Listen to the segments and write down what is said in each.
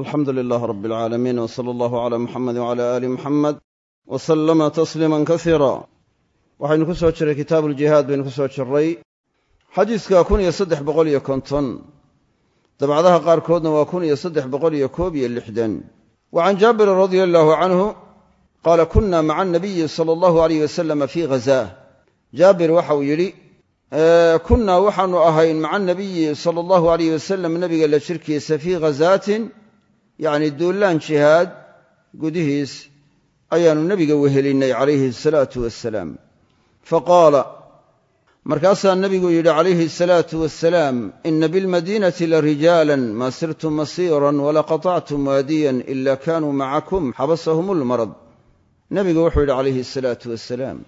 alxamdu lilaah rab alcaalamiin w sala allahu cala muxamedi wcala aali muxamed wa sallama tasliiman kasiira waxaynu ku soo jiray kitaabu uljihaad baynu ku soo jirray xadiiska kun iyo saddex boqol iyo konton. Dabcadaha qaarkoodna waa kun iyo saddex boqol iyo koob iyo lixdan. Wa can jaabirin radia allaahu canhu qaala kunna maca anabiyi sala allahu alayh wasalama fii ghazaah jaabir waxauu yidhi kunnaa waxaanu ahayn maca anabiyi sala allahu alayh wasalam nebiga la jirkiisa fii ghazaatin yacni duullaan jihaad gudihiis ayaannu nebiga wehelinnay calayhi asalaatu wassalaam. Faqaala markaasaa nebigu yidhi calayhi asalaatu wassalaam ina bilmadiinati la rijaalan maa sirtum masiiran wala qatactum waadiyan ila kaanuu macakum xabasahum lmarad nebigu wuxuu yidhi calayhi asalaatu wassalaam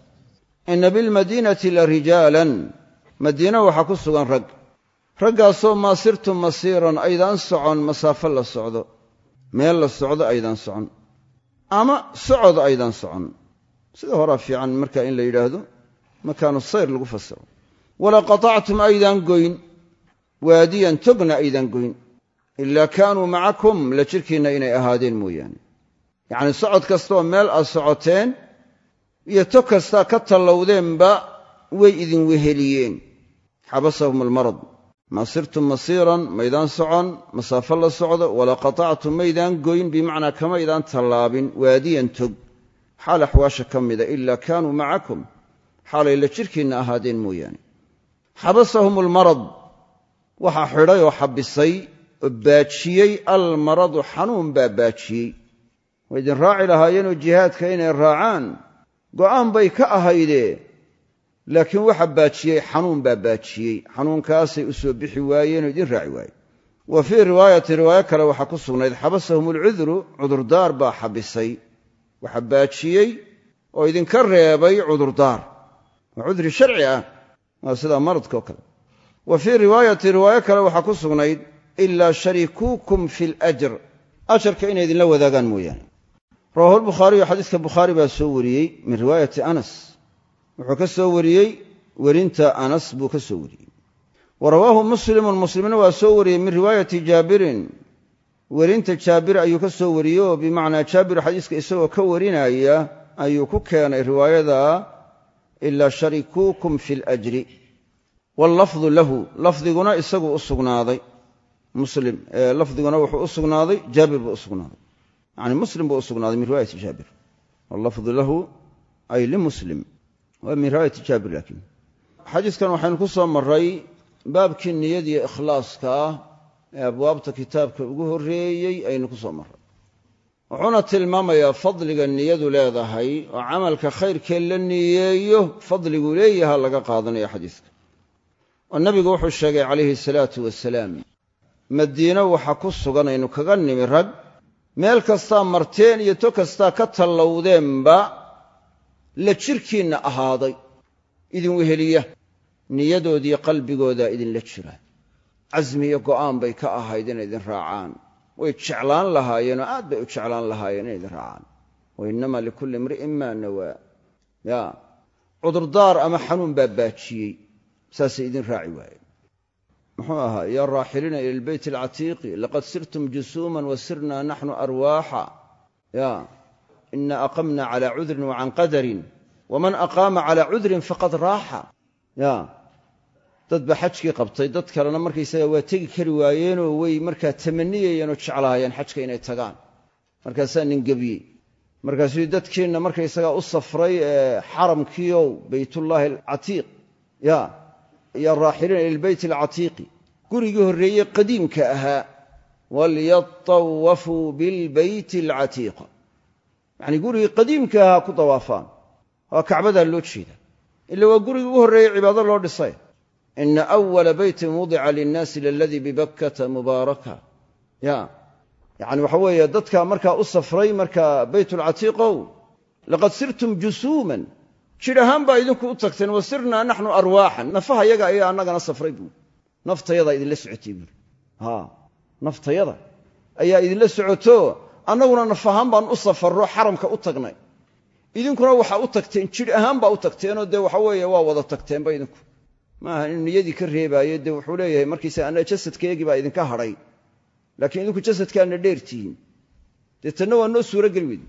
ina bilmadiinati la rijaalan madiina waxaa ku sugan rag. Raggaasoo maa sirtum masiiran aydaan socon masaafo la socdo meel la socdo aydaan socon ama socod aydaan socon. Sida horaa fiican marka in la yidhaahdo makaanu sayr lagu fasiro. Wala qatactum aydaan goyn waadiyan togna aydaan goyn ilaa kaanuu macakum la jirkiinna inay ahaadeen mooyaane. Yacnii socod kastaoo meel aad socoteen iyo tog kastaa ka tallowdeenba way idin weheliyeen. Xabasahum almarad maa sirtum masiiran maydaan socon masaafo la socdo walaa qatactum maydaan goyn bimacnaa kamaydaan tallaabin waadiyan tog. Xaal axwaasha ka mida ilaa kaanuu macakum. Xaalay la jirkiinna ahaadeen mooyaane. Xabasahum almarad waxaa xidhay oo xabisay oo baajiyey almaradu xanuun baa baajiyey. Way idin raaci lahaayeenoo jihaadka inay raacaan? Go'aan bay ka ahaydee laakiin waxa baajiyey xanuun baa baajiyey. Xanuunkaasay u soo bixi waayeenoo idin raaci waaye wa fii riwaayati riwaayo kale waxaa ku sugnayd xabasahum alcudru cudurdaar baa xabisay. Waxa baajiyey oo idinka reebay cudurdaar waa cudri sharci ah waa sidaa maradkao kale. Wa fii riwaayati riwaayo kale waxaa ku sugnayd ilaa sharikuukum fi lajr ajarka inay idinla wadaagaan mooyaane. Rawahu lbukhaariyu xadiiska bukhaari baa soo wariyey min riwaayati anas wuxuu ka soo wariyey werinta anas buu ka soo wariyey. Wa rawaahu muslimun muslimna waa soo wariyey min riwaayati jaabirin. Werinta jaabir ayuu ka soo wariyey oo bimacnaa jaabir xadiiska isagoo ka warinaya ayuu ku keenay riwaayada ilaa sharikuukum fi lajri wallafdu lahu lafdiguna isagu u sugnaaday. Muslim lafdiguna wuxuu u sugnaaday jaabir buu u sugnaaday. Yani muslim buu u sugnaaday min riwaayati jaabir. Wallafdu lahu ay limuslim waa min riwaayati jaabir laakiin xadiiskan waxaynu ku soo maray baabkii niyadiyo ikhlaaska ah ee abwaabta kitaabka ugu horreeyey aynu ku soo marray. Wuxuuna tilmaamayaa fadliga niyadu leedahay oo camalka khayrkee la niyeeyo fadliguu leeyaha laga qaadanayo xadiiska. Oo nebigu wuxuu sheegay calayhi salaatu wasalaam madiino waxa ku sugan aynu kaga nimi rag. Meel kastaa marteen iyo to kastaa ka tallowdeenba la jirkiinna ahaaday. Idin weheliya niyadoodiiyo qalbigoodaa idinla jira. Casmi iyo go'aan bay ka ahayd inay idin raacaan. Way jeclaan lahaayeenoo aad bay u jeclaan lahaayeen inay idin raacaan. Wa innama likulli imri'in maa nawaa ya cudurdaar ama xanuun baa baajiyey saasay idin raaci waayeen. Muxuu ahaa yaa raaxiliina ila lbeyt alcatiiqi laqad sirtum jusuuman wa sirnaa naxnu arwaaxa. Ya ina aqamna cala cudrin wa can qadarin waman aqaama cala cudrin faqad raaxa ya dad baa xajkii qabtay dad kalena markaysaga waa tegi kari waayeenoo way markaa tamaniyayeenoo jeclaayeen xajka inay tagaan markaasaa nin gebiyey markaasuu dadkeenna markaysagaa u safray xaramkiiow baytullaahi alcatiiq ya yaa raaxiliina ila lbeyt alcatiiqi gurigii horreeye qadiimka ahaa walyatawafuu bilbeyti alcatiiqa yacnii gurigii qadiimka ahaa ku dawaafaan. Waa kacbadaa loo jeeda ila waa gurigii ugu horreeyey cibaado loo dhisay. Ina awala beytin wudica linnaasi laladii bibakkata mubaaraka. Ya. Yacni waxa weeye dadka markaa u safray markaa beytulcatiiqow laqad sirtum jusuuman. Jidh ahaan baa idinku u tagteen wa sirnaa naxnu arwaaxan. Nafaha yaga ayaa annagana safray buuri naftayadaa idinla socotay buuri ha. Naftayada ayaa idinla socoto annaguna naf ahaan baan u safarro xaramka u tagnay. Idinkuna waxaa u tagteen jidh ahaan baa u tagteenoo dee waxa weeye waa wada tagteenba idinku. Maaha inuu niyadii ka reebaayo dee wuxuu leeyahay markiisa anna jasadkaygii baa idinka hadhay laakiin idinku jasadkaana dheertihiin dee tanna waa noo suuro geli weyde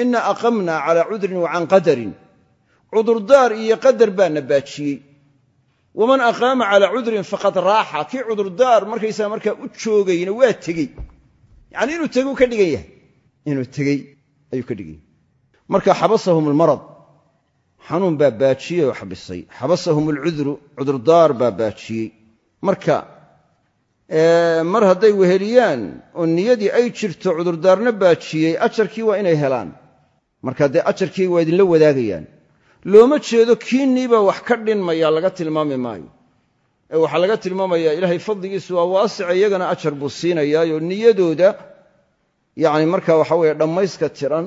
inna aqamnaa calaa cudrin wa can qadarin. Cudurdaar iyo qadar baana baajiyey. Waman aqaama calaa cudrin faqad raaxa. Kii cudurdaar markaysaa markaa u joogayna waa tegey yacanii inuu teguu ka dhigan yahay? Inuu tegey ayuu ka dhigan yahay marka xabasahum almarad. Xanuun baa baajiyey oo xabisay. Xabasahum alcudru. Cudurdaar baa baajiyey. Marka mar hadday weheliyaan oo niyadii ay jirto cudurdaarna baajiyey. Ajarkii waa inay helaan. Marka dee ajarkii waa idinla wadaagayaan looma jeedo kiinniibaa wax ka dhinmaya laga tilmaami maayo waxaa laga tilmaamayaa ilaahay fadligiisu waa waasica iyagana ajar buu siinayaayoo niyadooda. Yacni marka waxa weeye dhammayska tiran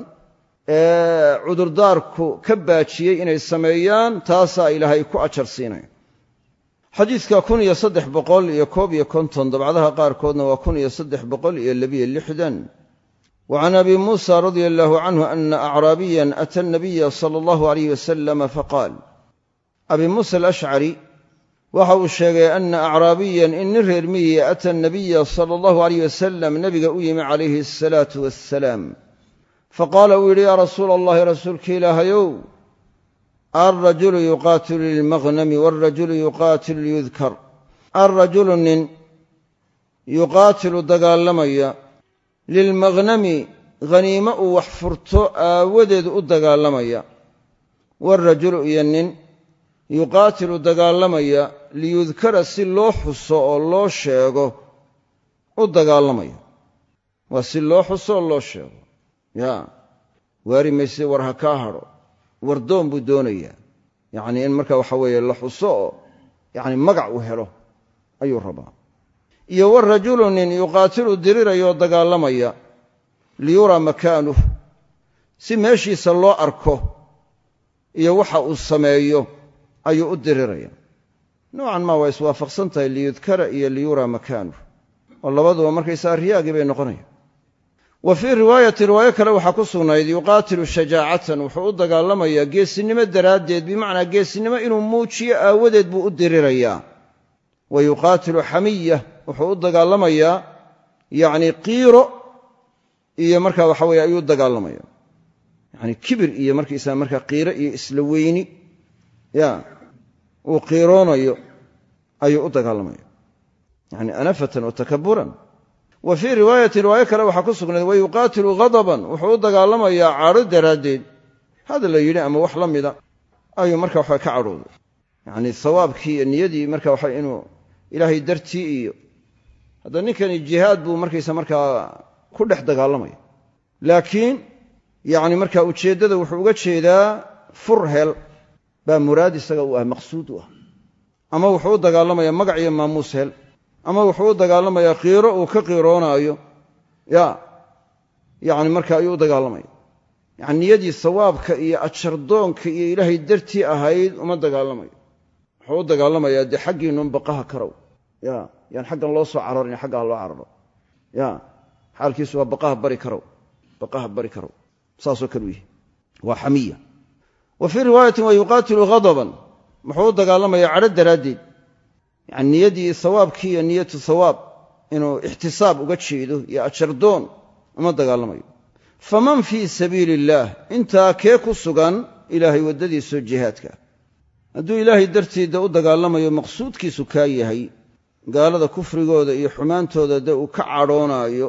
ee cudurdaarku ka baajiyey inay sameeyaan taasaa ilaahay ku ajar siinaya. Xadiidka kun iyo saddex boqol iyo koob iyo konton dabcadaha qaarkoodna waa kun iyo saddex boqol iyo labiyo lixdan. Wa can abi muusa radia allahu canhu ana acraabiyan ata anabiya sala allahu alayh wasalama faqaal abi muusa waxa uu sheegay ana acraabiyan in nin reer miyiya ata anabiya sala allahu alayh wasalam nebiga u yimi calayhi asalaatu wassalaam. Faqaala uu yidhi yaa rasuula allahi rasuulka ilaahayow alrajulu yuqaatilu lilmaghnami walrajulu yuqaatilu liyudkar alrajulu nin yuqaatilu dagaalamaya lilmaghnami haniimo uu wax furto aawadeed u dagaalamaya. Waalrajulu iyo nin yuqaatilu dagaalamaya liyudkara si loo xuso oo loo sheego u dagaalamaya. Waa si loo xuso oo loo sheego. Yaa waari mayse war ha kaa hadho wardoon buu doonayaa. Yacnii in marka waxa weeye la xuso oo yacni magac uu helo ayuu rabaa. Iyo warajulu nin yuqaatilu dirirayoo dagaalamaya liyuraa makaanuh si meeshiisa loo arko iyo waxa uu sameeyo ayuu u diriraya. Noocan maa waa iswaafaqsan tahay liyudkara iyo liyuraa makaanuh oo labaduba markaysaa riyaagii bay noqonaya. Wa fii riwaayati riwaayo kale waxaa ku sugnayd yuqaatilu shajaacatan wuxuu u dagaalamayaa geesinimo daraaddeed bimacnaa geesinimo inuu muujiyo aawadeed buu u dirirayaa wa yuqaatilu xamiya wuxuu u dagaalamayaa yacni qiiro iyo markaa waxa weye ayuu dagaalamaya. Yacni kibir iyo markaysaa markaa qiiro iyo isla weyni ya uu qiiroonayo ayuu u dagaalamaya yacni anafatan wa takaburan wa fii riwaayatin riwaayo kale waxaa ku sugnayd wa yuqaatilu wuxuu u dagaalamayaa cadho daraaddeed. Hada la yidhi ama wax la mida ayuu marka waxa ka cadhooday yacni sawaabkii iyo niyadii marka waxa inuu ilaahay dartii iyo hadda ninkani jihaad buu markaysa markaa ku dhex dagaalamaya. Laakiin yacni marka ujeeddada wuxuu uga jeedaa fur hel baa muraad isaga u ah maqsuud u ah. Ama wuxuu u dagaalamayaa magac iyo maamuus hel. Ama wuxuu u dagaalamayaa qiiro uu ka qiiroonaayo ya yacni marka ayuu u dagaalamaya. Yacni niyadii sawaabka iyo ajardoonka iyo ilaahay dartii ahayd uma dagaalamayo. Wuxuu u dagaalamayaa dee xaggiinnun baqaha karow. Ya yaan xaggan loo soo cararin xaggaa loo cararo. Ya xaalkiisu waa baqaha bari karow. Baqaha bari karow. Saasoo kale u waa xamiya wa fii riwaayatin wa yuqaatilu ghadaban. Wuxuu u dagaalamayaa cadho daraaddeed. Yani niyadii sawaabkii iyo niyatu sawaab inuu ixtisaab uga jeedo iyo ajardoon uma dagaalamayo. Faman fii sabiili illaah intaa kee ku sugan ilaahay waddadiisoo jihaadka. Hadduu ilaahay dartiida u dagaalamayo maqsuudkiisu kaa yahay gaalada kufrigooda iyo xumaantooda dee uu ka cadhoonaayo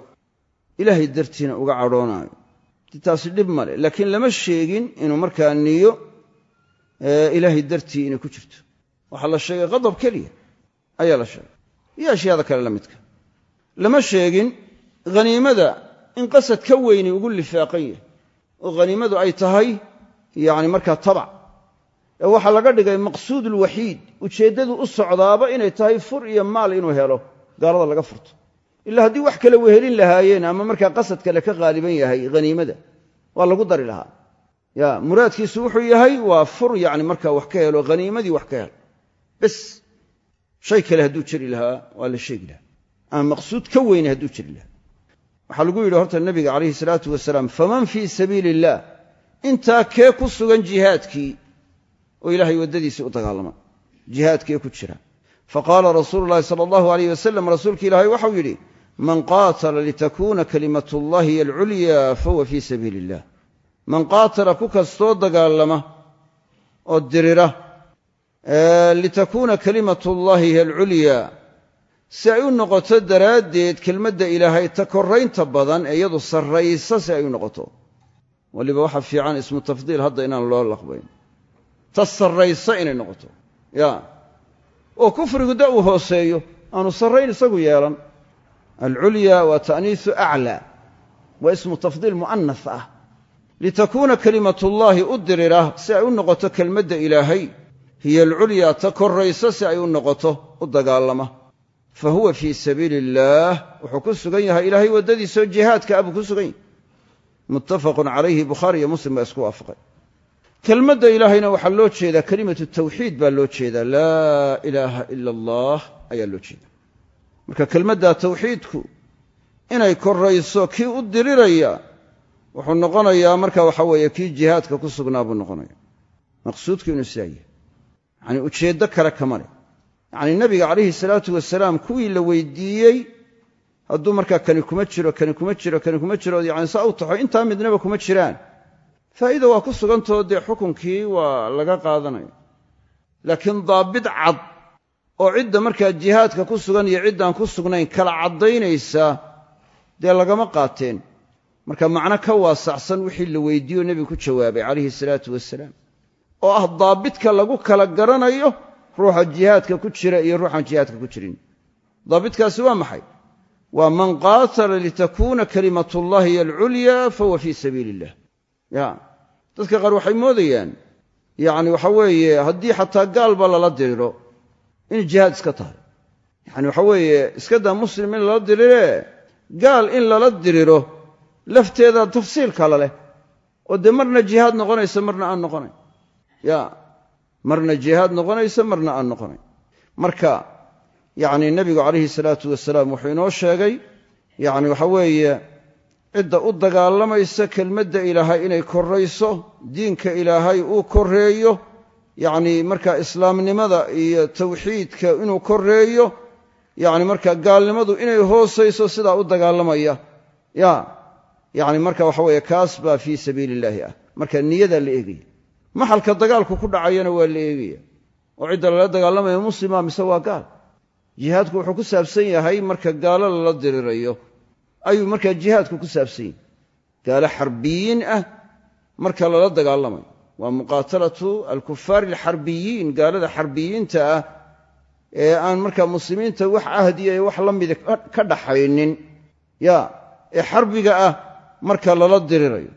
ilaahay dartiina uga cadhoonaayo taasi dhib male laakiin lama sheegin inuu markaa niyo ilaahay dartii inay ku jirto. Waxaa la sheegay qadab keliya ayaa la sheegay. Iyo ashyaada kale la midka. Lama sheegin haniimada in qasad ka weyni ugu lifaaqan yahay oo haniimadu ay tahay yacni markaa tabac ee waxaa laga dhigay maqsuudulwaxiid ujeeddadu u socdaaba inay tahay fur iyo maal inuu helo gaalada laga furto ilaa haddii wax kale wehelin lahaayeen ama markaa qasad kale ka qaaliban yahay haniimada waa lagu dari lahaa. Ya muraadkiisu wuxuu yahay waa fur yacni markaa wax ka helo haniimadii wax ka helo bes shay kale hadduu jiri lahaa waa la sheegi lahaa ama maqsuud ka weyne hadduu jiri lahaa. Waxaa lagu yidhi horta nebiga calayhi salaatu wasalaam faman fii sabiili illaah intaa kee ku sugan jihaadkii oo ilaahay waddadiisii u dagaalama. Jihaadkee ku jira. Faqaala rasuulu llahi sala allahu alayh wasalam rasuulka ilaahay waxau yidhi man qaatala litakuna kalimatu llahi hiy alculya fahuwa fii sabiili illah man qaatala ku kastoo dagaalama oo dirira litakuuna kalimatu llahi hiy alculya si ay u noqoto daraaddeed kelmadda ilaahay ta koraynta badan ee iyadu sarraysa si ay u noqoto. Waliba waxa fiican ismu tafdiil hadda inaan loo laqbayn. Ta sarraysa inay noqoto. Ya. Oo kufrigu uu hooseeyo aanu sarrayn isagu yeelan alculya waa ta'niisu aclaa waa ismu tafdiil mu'anas ah litakuuna kalimatullaahi u dirira si ay u noqoto kelmadda ilaahay hiya alculyaa ta korraysa si ay u noqoto u dagaalama fa huwa fii sabiili illaah wuxuu ku sugan yahay ilaahay waddadiisoo jihaadka ah buu ku sugan yahay muttafaqun calayhi bukhaari iyo muslim baa isku waafaqay kelmadda ilaahayna waxaa loo jeedaa kelimatu tawxiid baa loo jeedaa laa ilaaha ila allah ayaa loo jeedaa marka kelmadda tawxiidku inay korrayso kii u diriraya wuxuu noqonayaa marka waxa weeye kii jihaadka ku sugnaa buu noqonaya maqsuudku inuu sidaa yahay. Ujeeddo kale kama leh. Yacnii nebiga calayhi salaatu wasalaam kuwii la weydiiyey hadduu markaa kani kuma jiro kani kuma jiro kani kuma jiro yani saa u taxo intaa midnaba kuma jiraan. Faa'iida waa ku sugantao dee xukunkii waa laga qaadanaya. Laakiin daabit cad oo cidda markaa jihaadka ku sugan iyo ciddaan ku sugnayn kala caddaynaysa dee lagama qaateen. Marka macno ka waasacsan wixii la weydiiyo nebigu ku jawaabay calayhi salaatu wasalaam oo ah daabitka lagu kala garanayo ruuxa jihaadka ku jira iyo ruuxaan jihaadka ku jirin. Daabitkaasi waa maxay? Waa man qaatala litakuuna kalimatullahi hiy alculya fahuwa fii sabiili illah ya dadka qaar waxay moodayaan yacni waxa weeye haddii xataa gaalba lala diriro in jihaad iska tahay. Yacni waxa weeye iska daa muslim in lala diriree gaal in lala diriro lafteeda tafsiilka la leh oo dee marna jihaad noqonaysa marna aan noqonayn. Ya marna jihaad noqonaysa marna aan noqonayn. Marka yacni nebigu calayhi salaatu wasalaam wuxuu inoo sheegay yacni waxa weeye cidda u dagaalamaysa kelmadda ilaahay inay korrayso diinka ilaahay uu korreeyo yacni marka islaamnimada iyo tawxiidka inuu korreeyo yacni marka gaalnimadu inay hoosayso sidaa u dagaalamaya. Ya yacni marka waxa weeye kaas baa fii sabiili illaahi ah. Marka niyadaa la eegaya. Maxalka dagaalku ku dhacayana waa la eegaya. Oo cidda lala dagaalamaya muslima mise waa gaal? Jihaadku wuxuu ku saabsan yahay marka gaalo lala dirirayo. Ayuu markaa jihaadku ku saabsan yahay. Gaalo xarbiyiin ah marka lala dagaalamayo waa muqaatalatu alkufaari alxarbiyiin gaalada xarbiyiinta ah ee aan markaa muslimiinta wax ahdiya ee wax la mida ka dhaxaynin. Ya ee xarbiga ah marka lala dirirayo.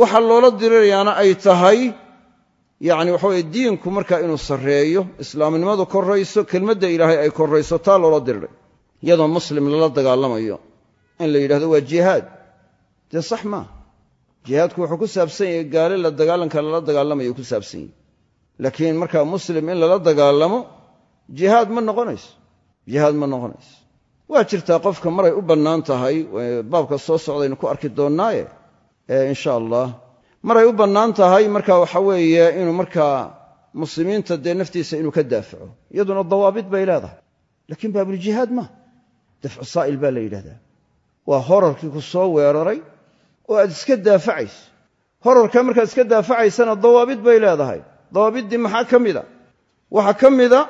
Waxa loola dirirayaana ay tahay yacni waxa weye diinku markaa inuu sarreeyo islaamnimadu korrayso kelmadda ilaahay ay korrayso taa loola diriray. Iyadoo muslim lala dagaalamayo in la yidhahdo waa jihaad. Dee sax maaha jihaadku wuxuu ku saabsan yahay gaale la dagaalanka lala dagaalamayo ku saabsan yahay. Laakiin markaa muslim in lala dagaalamo jihaad ma noqonayso. Jihaad ma noqonayso. Waa jirtaa qofka maray u bannaan tahay baabka soo socdaynu ku arki doonnaaye? Insha allah. Maray u bannaan tahay marka waxa weeye inuu markaa muslimiinta dee naftiisa inuu ka daafaco. Iyaduna dawaabid bay leedahay. Laakiin baabuljihaad ma. Dafcu saa'il baa la yidhahdaa. Waa horarkii ku soo weeraray oo aad iska daafacayso horarka markaad iska daafacaysana dawaabid bay leedahay. Dawaabiddii maxaa ka mida waxaa ka mida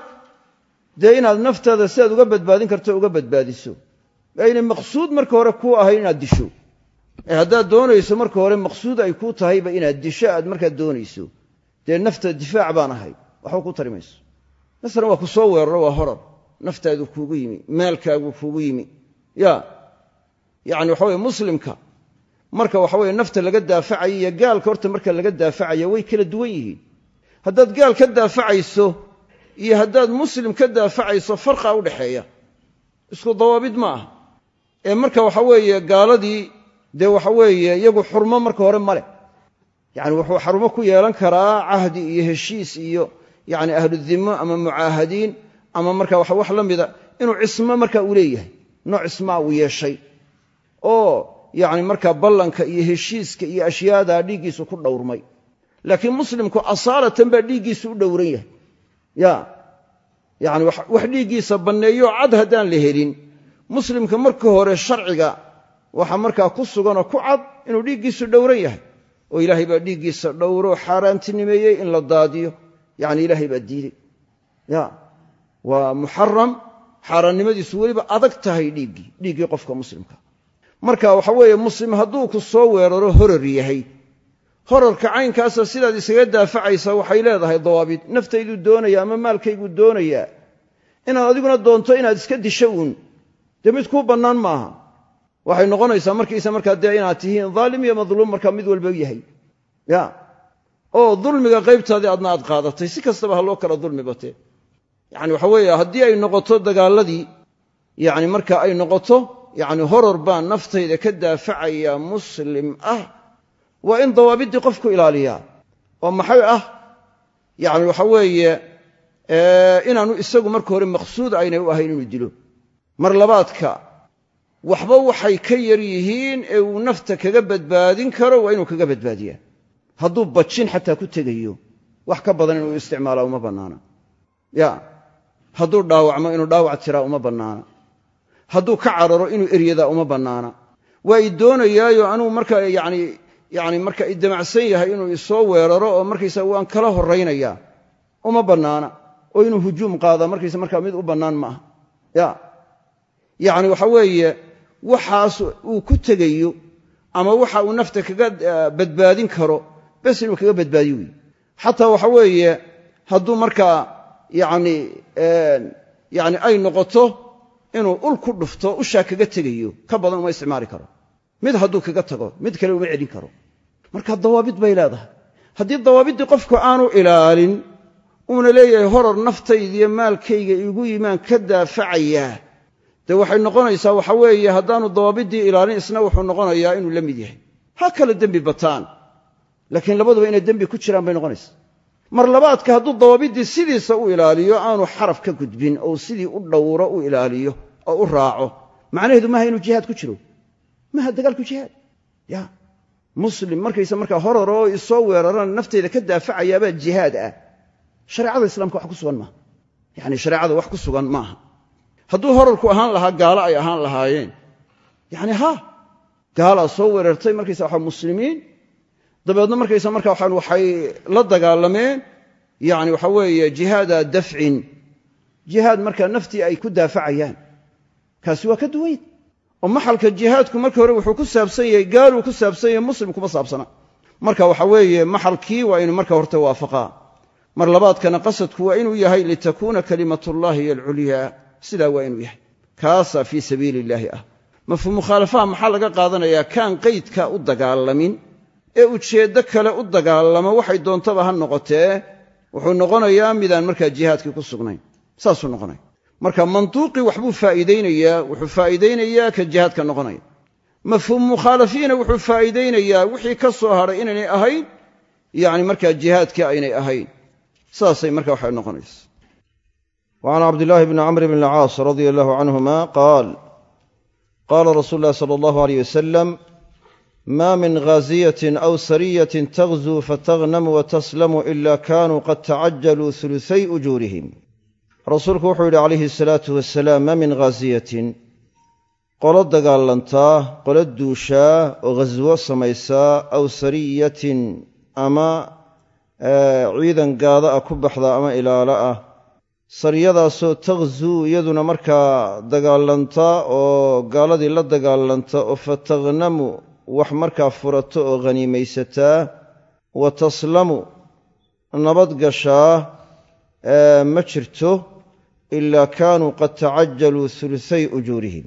dee inaad naftaada si aad uga badbaadin karto uga badbaadiso. Aynay maqsuud marka hore kuu ahayn inaad disho. Ee haddaad doonayso marka hore maqsuud ay kuu tahayba inaad disho aad markaa doonayso. Dee nafta difaac baan ahay. Waxba ku tari masalan waa ku soo weeraro waa horar. Naftaadu kuugu yimi maalkaagu kuugu yimi. Ya yacni waxa weye muslimka marka waxa weye nafta laga daafacayo iyo gaalka horta marka laga daafacaya way kala duwan yihiin. Haddaad gaal ka daafacayso iyo haddaad muslim ka daafacayso farqa u dhexeeya isku dawaabid ma aha. Ee marka waxa weeye gaaladii dee waxa weeye iyagu xurmo marka hore ma leh. Yacni wuxuu xarumo ku yeelan karaa cahdi iyo heshiis iyo yacni ahludimmo ama mucaahadiin ama marka wax la mida inuu cismo marka uu leeyahay. Nooc cismaa uu yeeshay. Oo yacni markaa ballanka iyo heshiiska iyo ashyaadaa dhiiggiisu ku dhowrmay. Laakiin muslimku asaalatan baa dhiiggiisu u dhowran yahay. Ya yacni wax dhiiggiisa banneeyo cad haddaan la helin. Muslimka marka hore sharciga waxaa markaa ku suganoo ku cad inuu dhiiggiisu dhowran yahay. Oo ilaahay baa dhiiggiisa dhowroo xaaraantinimeeyey in la daadiyo. Yacni ilaahay baa diiday. Ya waa muxaram xaaraannimadiisu weliba adag tahay dhiiggii dhiiggii qofka muslimka marka waxa weeye muslim hadduu ku soo weeraro horar yahay. Horarka caynkaasa sidaad isaga daafacaysaa waxay leedahay dawaabid. Naftayduu doonaya ama maalkayguu doonayaa inaad adiguna doonto inaad iska disho uun. Dee mid kuu bannaan maaha. Waxay noqonaysaa markiisa markaa dee inaad tihiin daalim iyo madluum markaa mid walba yahay. Ya. Oo dulmiga qaybtaadii adna aad qaadatay si kastaba ha loo kala dulmi batee yacni waxa weeye haddii ay noqoto dagaaladii yacni marka ay noqoto yacni horor baa naftayda ka daafacaya muslim ah waa in dawaabiddii qofku ilaaliyaa. Oo maxay ah? Yacni waxa weeye inaanu isagu marka hore maqsuud aynay u ahayn inuu dilo. Mar labaadka waxba waxay ka yar yihiin ee uu nafta kaga badbaadin karo waa inuu kaga badbaadiyaa. Hadduu bajin xataa ku tegayo wax ka badan inuu isticmaalaa uma bannaana. Ya hadduu dhaawacmo inuu dhaawac tiraa uma bannaana hadduu ka cararo inuu eryadaa uma bannaana. Waa i doonayaayo anuu marka yani yani marka i damacsan yahay inuu isoo weeraro oo markaysa waan kala horraynayaa uma bannaana. Oo inuu hujuum qaada markaysa markaa mid u bannaan ma aha. Ya. Yacni waxa weeye waxaas uu ku tegayo ama waxa uu nafta kaga badbaadin karo bes inuu kaga badbaadiyo wey xataa waxa weeye hadduu markaa yani yani ay noqoto inuu ul ku dhufto ushaa kaga tegayo ka badan uma isticmaali karo. Mid hadduu kaga tago mid kale uma celin karo. Marka dawaabid bay leedahay. Haddii dawaabiddii qofku aanu ilaalin uuna leeyahay horor naftaydiiyo maalkayga igu yimaan ka daafacayaa. Dee waxay noqonaysaa waxa weeye haddaanu dawaabiddii ilaalin isna wuxuu noqonayaa inuu la mid yahay. Ha kala dembi bataan. Laakiin labaduba inay dembi ku jiraan bay noqonaysaa mar labaadka hadduu dawaabiddii sidiisa u ilaaliyo aanu xaraf ka gudbin oo sidii u dhowro u ilaaliyo oo u raaco macnaheedu maaha inuu jihaad ku jiro? Maaha dagaalku jihaad? Ya. Muslim markaysa markaa horor oo isoo weerarana nafteyda ka daafacayaabaa jihaad ah. Shareecada islaamka wax ku sugan maaha. Yacni shareecada wax ku sugan maaha. Hadduu horarku ahaan lahaa gaalo ay ahaan lahaayeen. Yacni haa gaalaa soo weerartay markaysa waxa muslimiin dabeedna markaysa waxaan waxay la dagaalameen yacni waxa weeye jihaada dafcin. Jihaad markaa naftii ay ku daafacayaan. Kaasi waa ka duwayn oo maxalka jihaadku markii hore wuxuu ku saabsan yahay gaaluu ku saabsan yahay muslim kuma saabsana. Marka waxa weeye maxalkii waa inuu marka horta waafaqaa. Mar labaadkana qasadku waa inuu yahay litakuuna kalimatullahi iyo alculyaa sidaa waa inuu yahay. Kaasaa fii sabiili illaahi ah. Mafhuum maxaa laga qaadanayaa kaan qaydka u dagaalamin ee ujeeddo kale u dagaalama waxay doontaba ha noqotee wuxuu noqonayaa midaan markaa jihaadkii ku sugnayn saasuu noqonaya marka mantuuqii waxbuu faa'iidaynayaa wuxuu faa'iidaynayaa ka jihaadka noqonaya. Mafhuum mukhaalafiina wuxuu faa'iidaynayaa wixii ka soo hadhay inaynay ahayn yacni markaa jihaadkii aynay ahayn. Saasay marka waxay noqonaysa. Wacan cabdillaahi bni camr bn alcaas radia allahu canhuma qaal qaala rasuulu ulahi sala allahu aleyh wasalam maa min khaaziyatin aw sariyatin tagzuu fatagnamu wataslamu ilaa kaanuu qad tacajaluu huluthay ujuurihim rasuulku wuxuu yidhi calayhi salaatu wasalaam maa min khaaziyatin qolo dagaalantaa qolo duushaa oo ghaswo samaysaa aw sariyatin ama ciidan gaada ah ku baxda ama ilaalo ah sariyadaasoo taqzuu iyaduna markaa dagaalanta oo gaaladii la dagaalanta oo fatagnamu wax markaa furato oo khaniimaysataa wa taslamu nabad gashaa ma jirto ilaa kaanuu qad tacajaluu huluthay ujuurihim.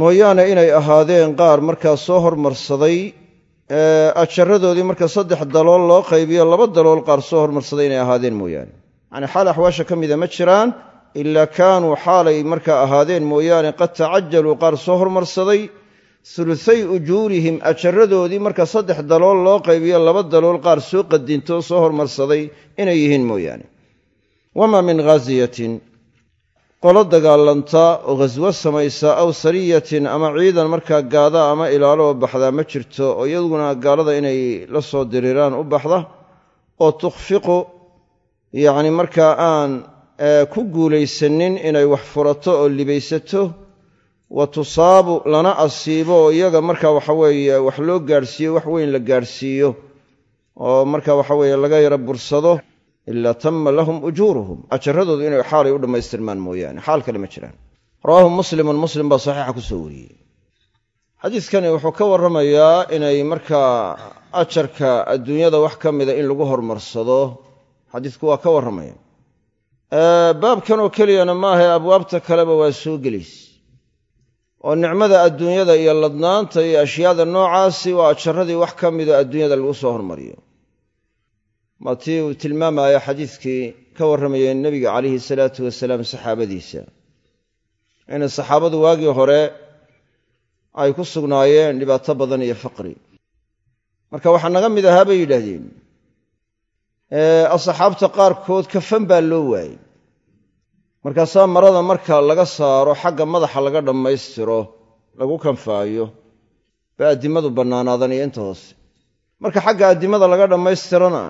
Mooyaane inay ahaadeen qaar markaa soo hormarsaday ajaradoodii marka saddex dalool loo qaybiyo laba dalool qaar soo hormarsaday inay ahaadeen mooyaane. Yacni xaal axwaasha ka mida ma jiraan ilaa kaanuu xaalay markaa ahaadeen mooyaane qad tacajaluu qaar soo hormarsaday huluthay ujuurihim ajaradoodii marka saddex dalool loo qaybiyo laba dalool qaar soo qadintoo soo hormarsaday inay yihiin mooyaane. Wamaa min ghaasiyatin qolo dagaalanta oo ghaswo samaysa aw sariyatin ama ciidan markaa gaada ama ilaalo oo baxdaa ma jirto oo iyaduna gaalada inay la soo diriiraan u baxda oo tukhfiqu yacni markaa aan ku guulaysanin inay wax furato oo libaysato wa tusaabu lana asiibo oo iyaga marka waxa weeye wax loo gaadhsiiyo wax weyn la gaadhsiiyo oo marka waxa weeye laga yara bursado ilaa tamma lahum ujuuruhum. Ajaradoodu inay xaalay u dhammaystirmaan mooyaane xaal kale ma jiraan. Rawaahu muslimun muslim baa saxiixa ku soo wariyey. Xadiidkani wuxuu ka warramayaa inay markaa ajarka adduunyada wax ka mida in lagu hormarsado. Xadiidku waa ka warramaya. Baabkan oo keliyana maahae abwaabta kaleba waa soo gelaysa oo nicmada adduunyada iyo ladnaanta iyo ashyaada noocaasi waa ajaradii wax ka mida adduunyada lagu soo hormariyo. Maa tii uu tilmaamaya xadiidkii ka warramayay nebiga calayhi salaatu wasalaam saxaabadiisa inay saxaabadu waagii hore ay ku sugnaayeen dhibaato badan iyo faqri. Marka waxaa naga mid ahaa bay yidhaahdeen asxaabta qaarkood kafan baa loo waayey markaasaa marada marka laga saaro xagga madaxa laga dhammaystiro lagu kanfaayo ba addimadu bannaanaadanaya inta hoose marka xagga addimada laga dhammaystirana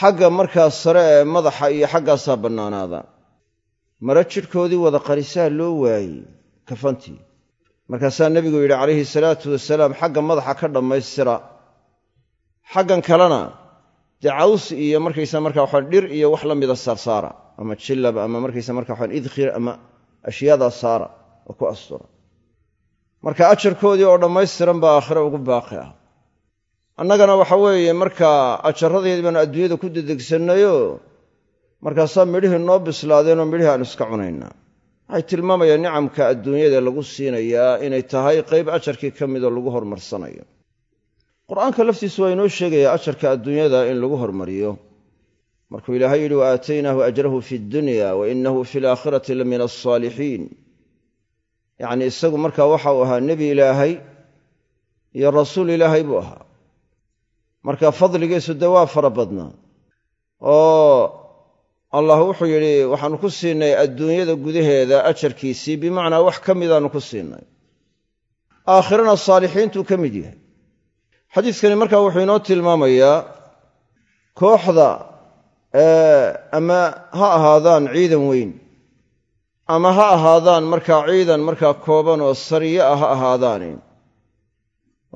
xagga markaa sare ee madaxa iyo xaggaasaa bannaanaada. Mare jidhkoodii wada qarisaa loo waayey kafantii. Markaasaa nebigu yidhi calayhi salaatu wasalaam xagga madaxa ka dhammaystira. Xaggan kalena dee caws iyo markaysa markaa waxaan dhir iyo wax la mida saarsaara ama jillab ama markaysa marka waxaan idkhir ama ashyaadaa saara oo ku astura. Marka ajarkoodii oo dhammaystiran baa aakhire ugu baaqi ah. Annagana waxa weeye markaa ajaradeedii baanu adduunyada ku dedegsannayo markaasaa midhihii noo bislaadeenoo midhihii aanu iska cunaynaa waxay tilmaamayaan nicamka adduunyada lagu siinayaa inay tahay qayb ajarkii ka midoo lagu hormarsanayo. Qur'aanka laftiisu waa inoo sheegayaa ajarka adduunyada in lagu hormariyo markuu ilaahay yidhi wa aataynaahu ajrahu fi dunya wa inahu fi alaakhirati la min alsaalixiin yacnii isagu markaa waxa uu ahaa nebi ilaahay iyo rasuul ilaahay buu ahaa. Marka fadligiisu dee waa fara badnaa. Oo allah wuxuu yidhi waxaannu ku siinay adduunyada gudaheeda ajarkiisii bimacnaa wax ka midaannu ku siinay. Aakhirana saalixiintuu ka mid yahay. Xadiiskani markaa wuxuu inoo tilmaamayaa kooxda ama ha ahaadaan ciidan weyn. Ama ha ahaadaan markaa ciidan markaa kooban oo sariye ah ha ahaadaane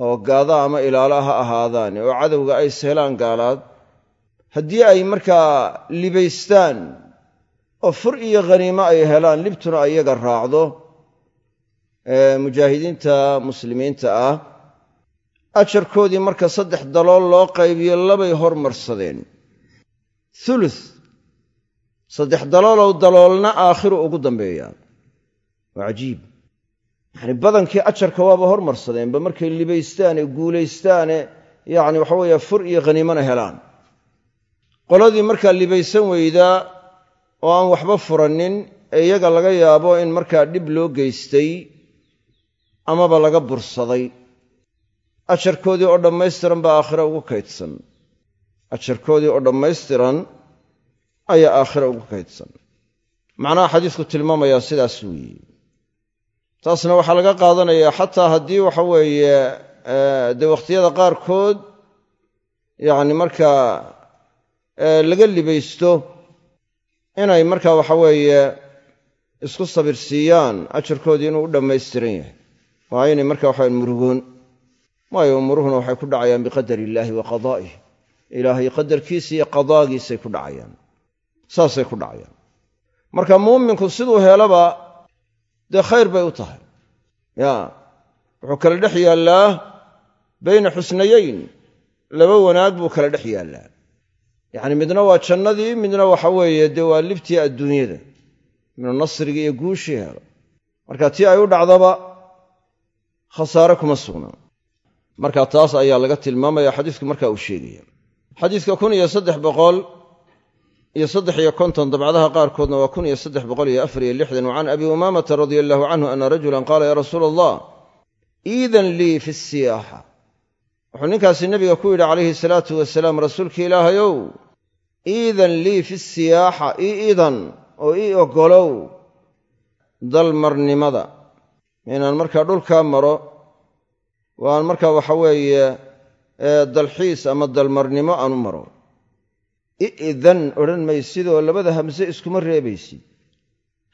oo gaada ama ilaala ha ahaadaane oo cadowga ay sehelaan gaalaad. Haddii ay markaa libaystaan oo fur iyo khaniimo ay helaan libtuna iyaga raacdo mujaahidiinta muslimiinta ah ajarkoodii marka saddex dalool loo qaybiyo labay hormarsadeen thuluth. Saddex daloolow daloolna aakhiru ugu dambeeyaa waa cajiib. Yacni badankii ajarka waaba hormarsadeenba markay libaystaane guulaystaane yacni waxa weeye fur iyo khaniimona helaan. Qoladii markaa libaysan weydaa oo aan waxba furanin ee iyaga laga yaabo in markaa dhib loo geystay amaba laga bursaday. Ajarkoodii oo dhammaystiran baa aakhire ugu kaydsan ajarkoodii oo dhammaystiran ayaa aakhire ugu kaydsan. Macnaha xadiisku tilmaamayaa sidaas weeye. Taasna waxaa laga qaadanayaa xataa haddii waxa weeye dee wakhtiyada qaarkood yacni markaa laga libaysto inay markaa waxa weeye isku sabirsiiyaan ajarkoodii inuu u dhammaystiran yahay. Waa aynay markaa waxawe murugoon waayo umuruhuna waxay ku dhacayaan biqadar illaahi wa qadaa'ih ilaahay qadarkiisa iyo qadaagiisay ku dhacayaan. Saasay ku dhacayaan. Marka muuminku siduu helaba dee khayr bay u tahay. Ya wuxuu kala dhex yaallaa bayna xusnayeyn. Laba wanaag buu kala dhex yaallaa. Yacni midna waa jannadii midna waxa weeye dee waa libtii adduunyada. Mina nasrigii iyo guushii helo marka tii ay u dhacdaba khasaare kuma sugnaa. Marka taas ayaa laga tilmaamaya xadiisku marka uu sheegaya xadiiska kun iyo saddex boqol iyo saddex iyo konton dabcadaha qaarkoodna waa kun iyo saddex boqol iyo afar iyo lixdan. Wa can abi umaamata radia allahu canhu ana rajulan qaala yaa rasuula allah iidan lii fi siyaaxa. Wuxuu ninkaasi nebiga ku yidhi calayhi salaatu wasalaam rasuulka ilaahayow iidan lii fi siyaaxa ii idan oo ii oggolow dalmarnimada. Inaan markaa dhulkaa maro waan markaa waxa weeye dalxiis ama dalmarnimo aan u maro. I'dan odhan maysidoo labada hamse iskuma reebaysid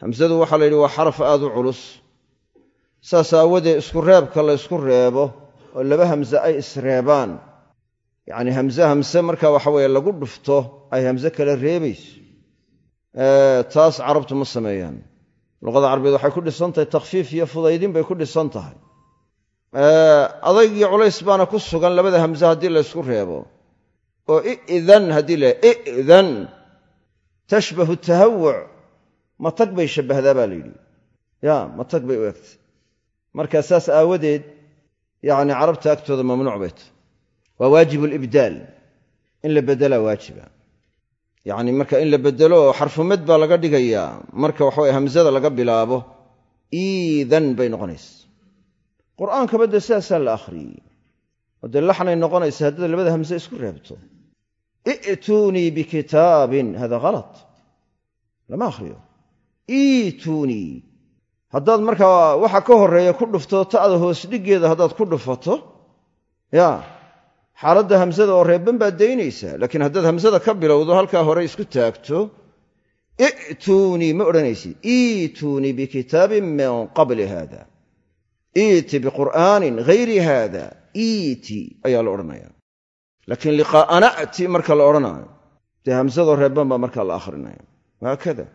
hamsadu waxaa la yidhi waa xaraf aad u culus. Saas aawadee isku reebka la ysku reebo oo laba hamse ay isreebaan yacni hamse hamse marka waxa weeye lagu dhufto ay hamse kala reebayso. Taas carabtu ma sameeyaan. Luqada carabeed waxay ku dhisan tahay takhfiif iyo fudaydin bay ku dhisan tahay adayg iyo culays baana ku sugan labada hamse haddii la ysku reebo. Oo idan haddii la idan. Tashbahu tahawuc matag bay shabbahdaa baa la yidhi. Ya matag bay u egtay. Marka saas aawadeed yacni carabta agtooda mamnuuc bay tahy waa waajib libdaal in la beddelaa waajiba. Yacni marka in la beddelo oo xarfumed baa laga dhigayaa. Marka waxaweye hamsada laga bilaabo iidan bay noqonaysa qur'aankaba dee sidaasaa la akhriyey oo laxnay noqonaysa haddaad labada hamse isku reebto. I'tuunii bikitaabin hada halat lama akhriyo. Iituunii haddaad markaa waxa ka horreeya ku dhufto ta'da hoos dhiggeeda haddaad ku dhufato ya xaaladda hamsada oo reebban baad daynaysaa. Laakiin haddaad hamsada ka bilowdo halkaa hore isku taagto i'tuunii ma odhanaysid iituunii bikitaabin min qabli haada iiti biqur'aanin hayri haada iiti ayaa la odhanaya. Laakiin liqaa'ana'ti marka la odhanaayo dee hamsadoo reebban baa markaa la akhrinaya. Wahaakada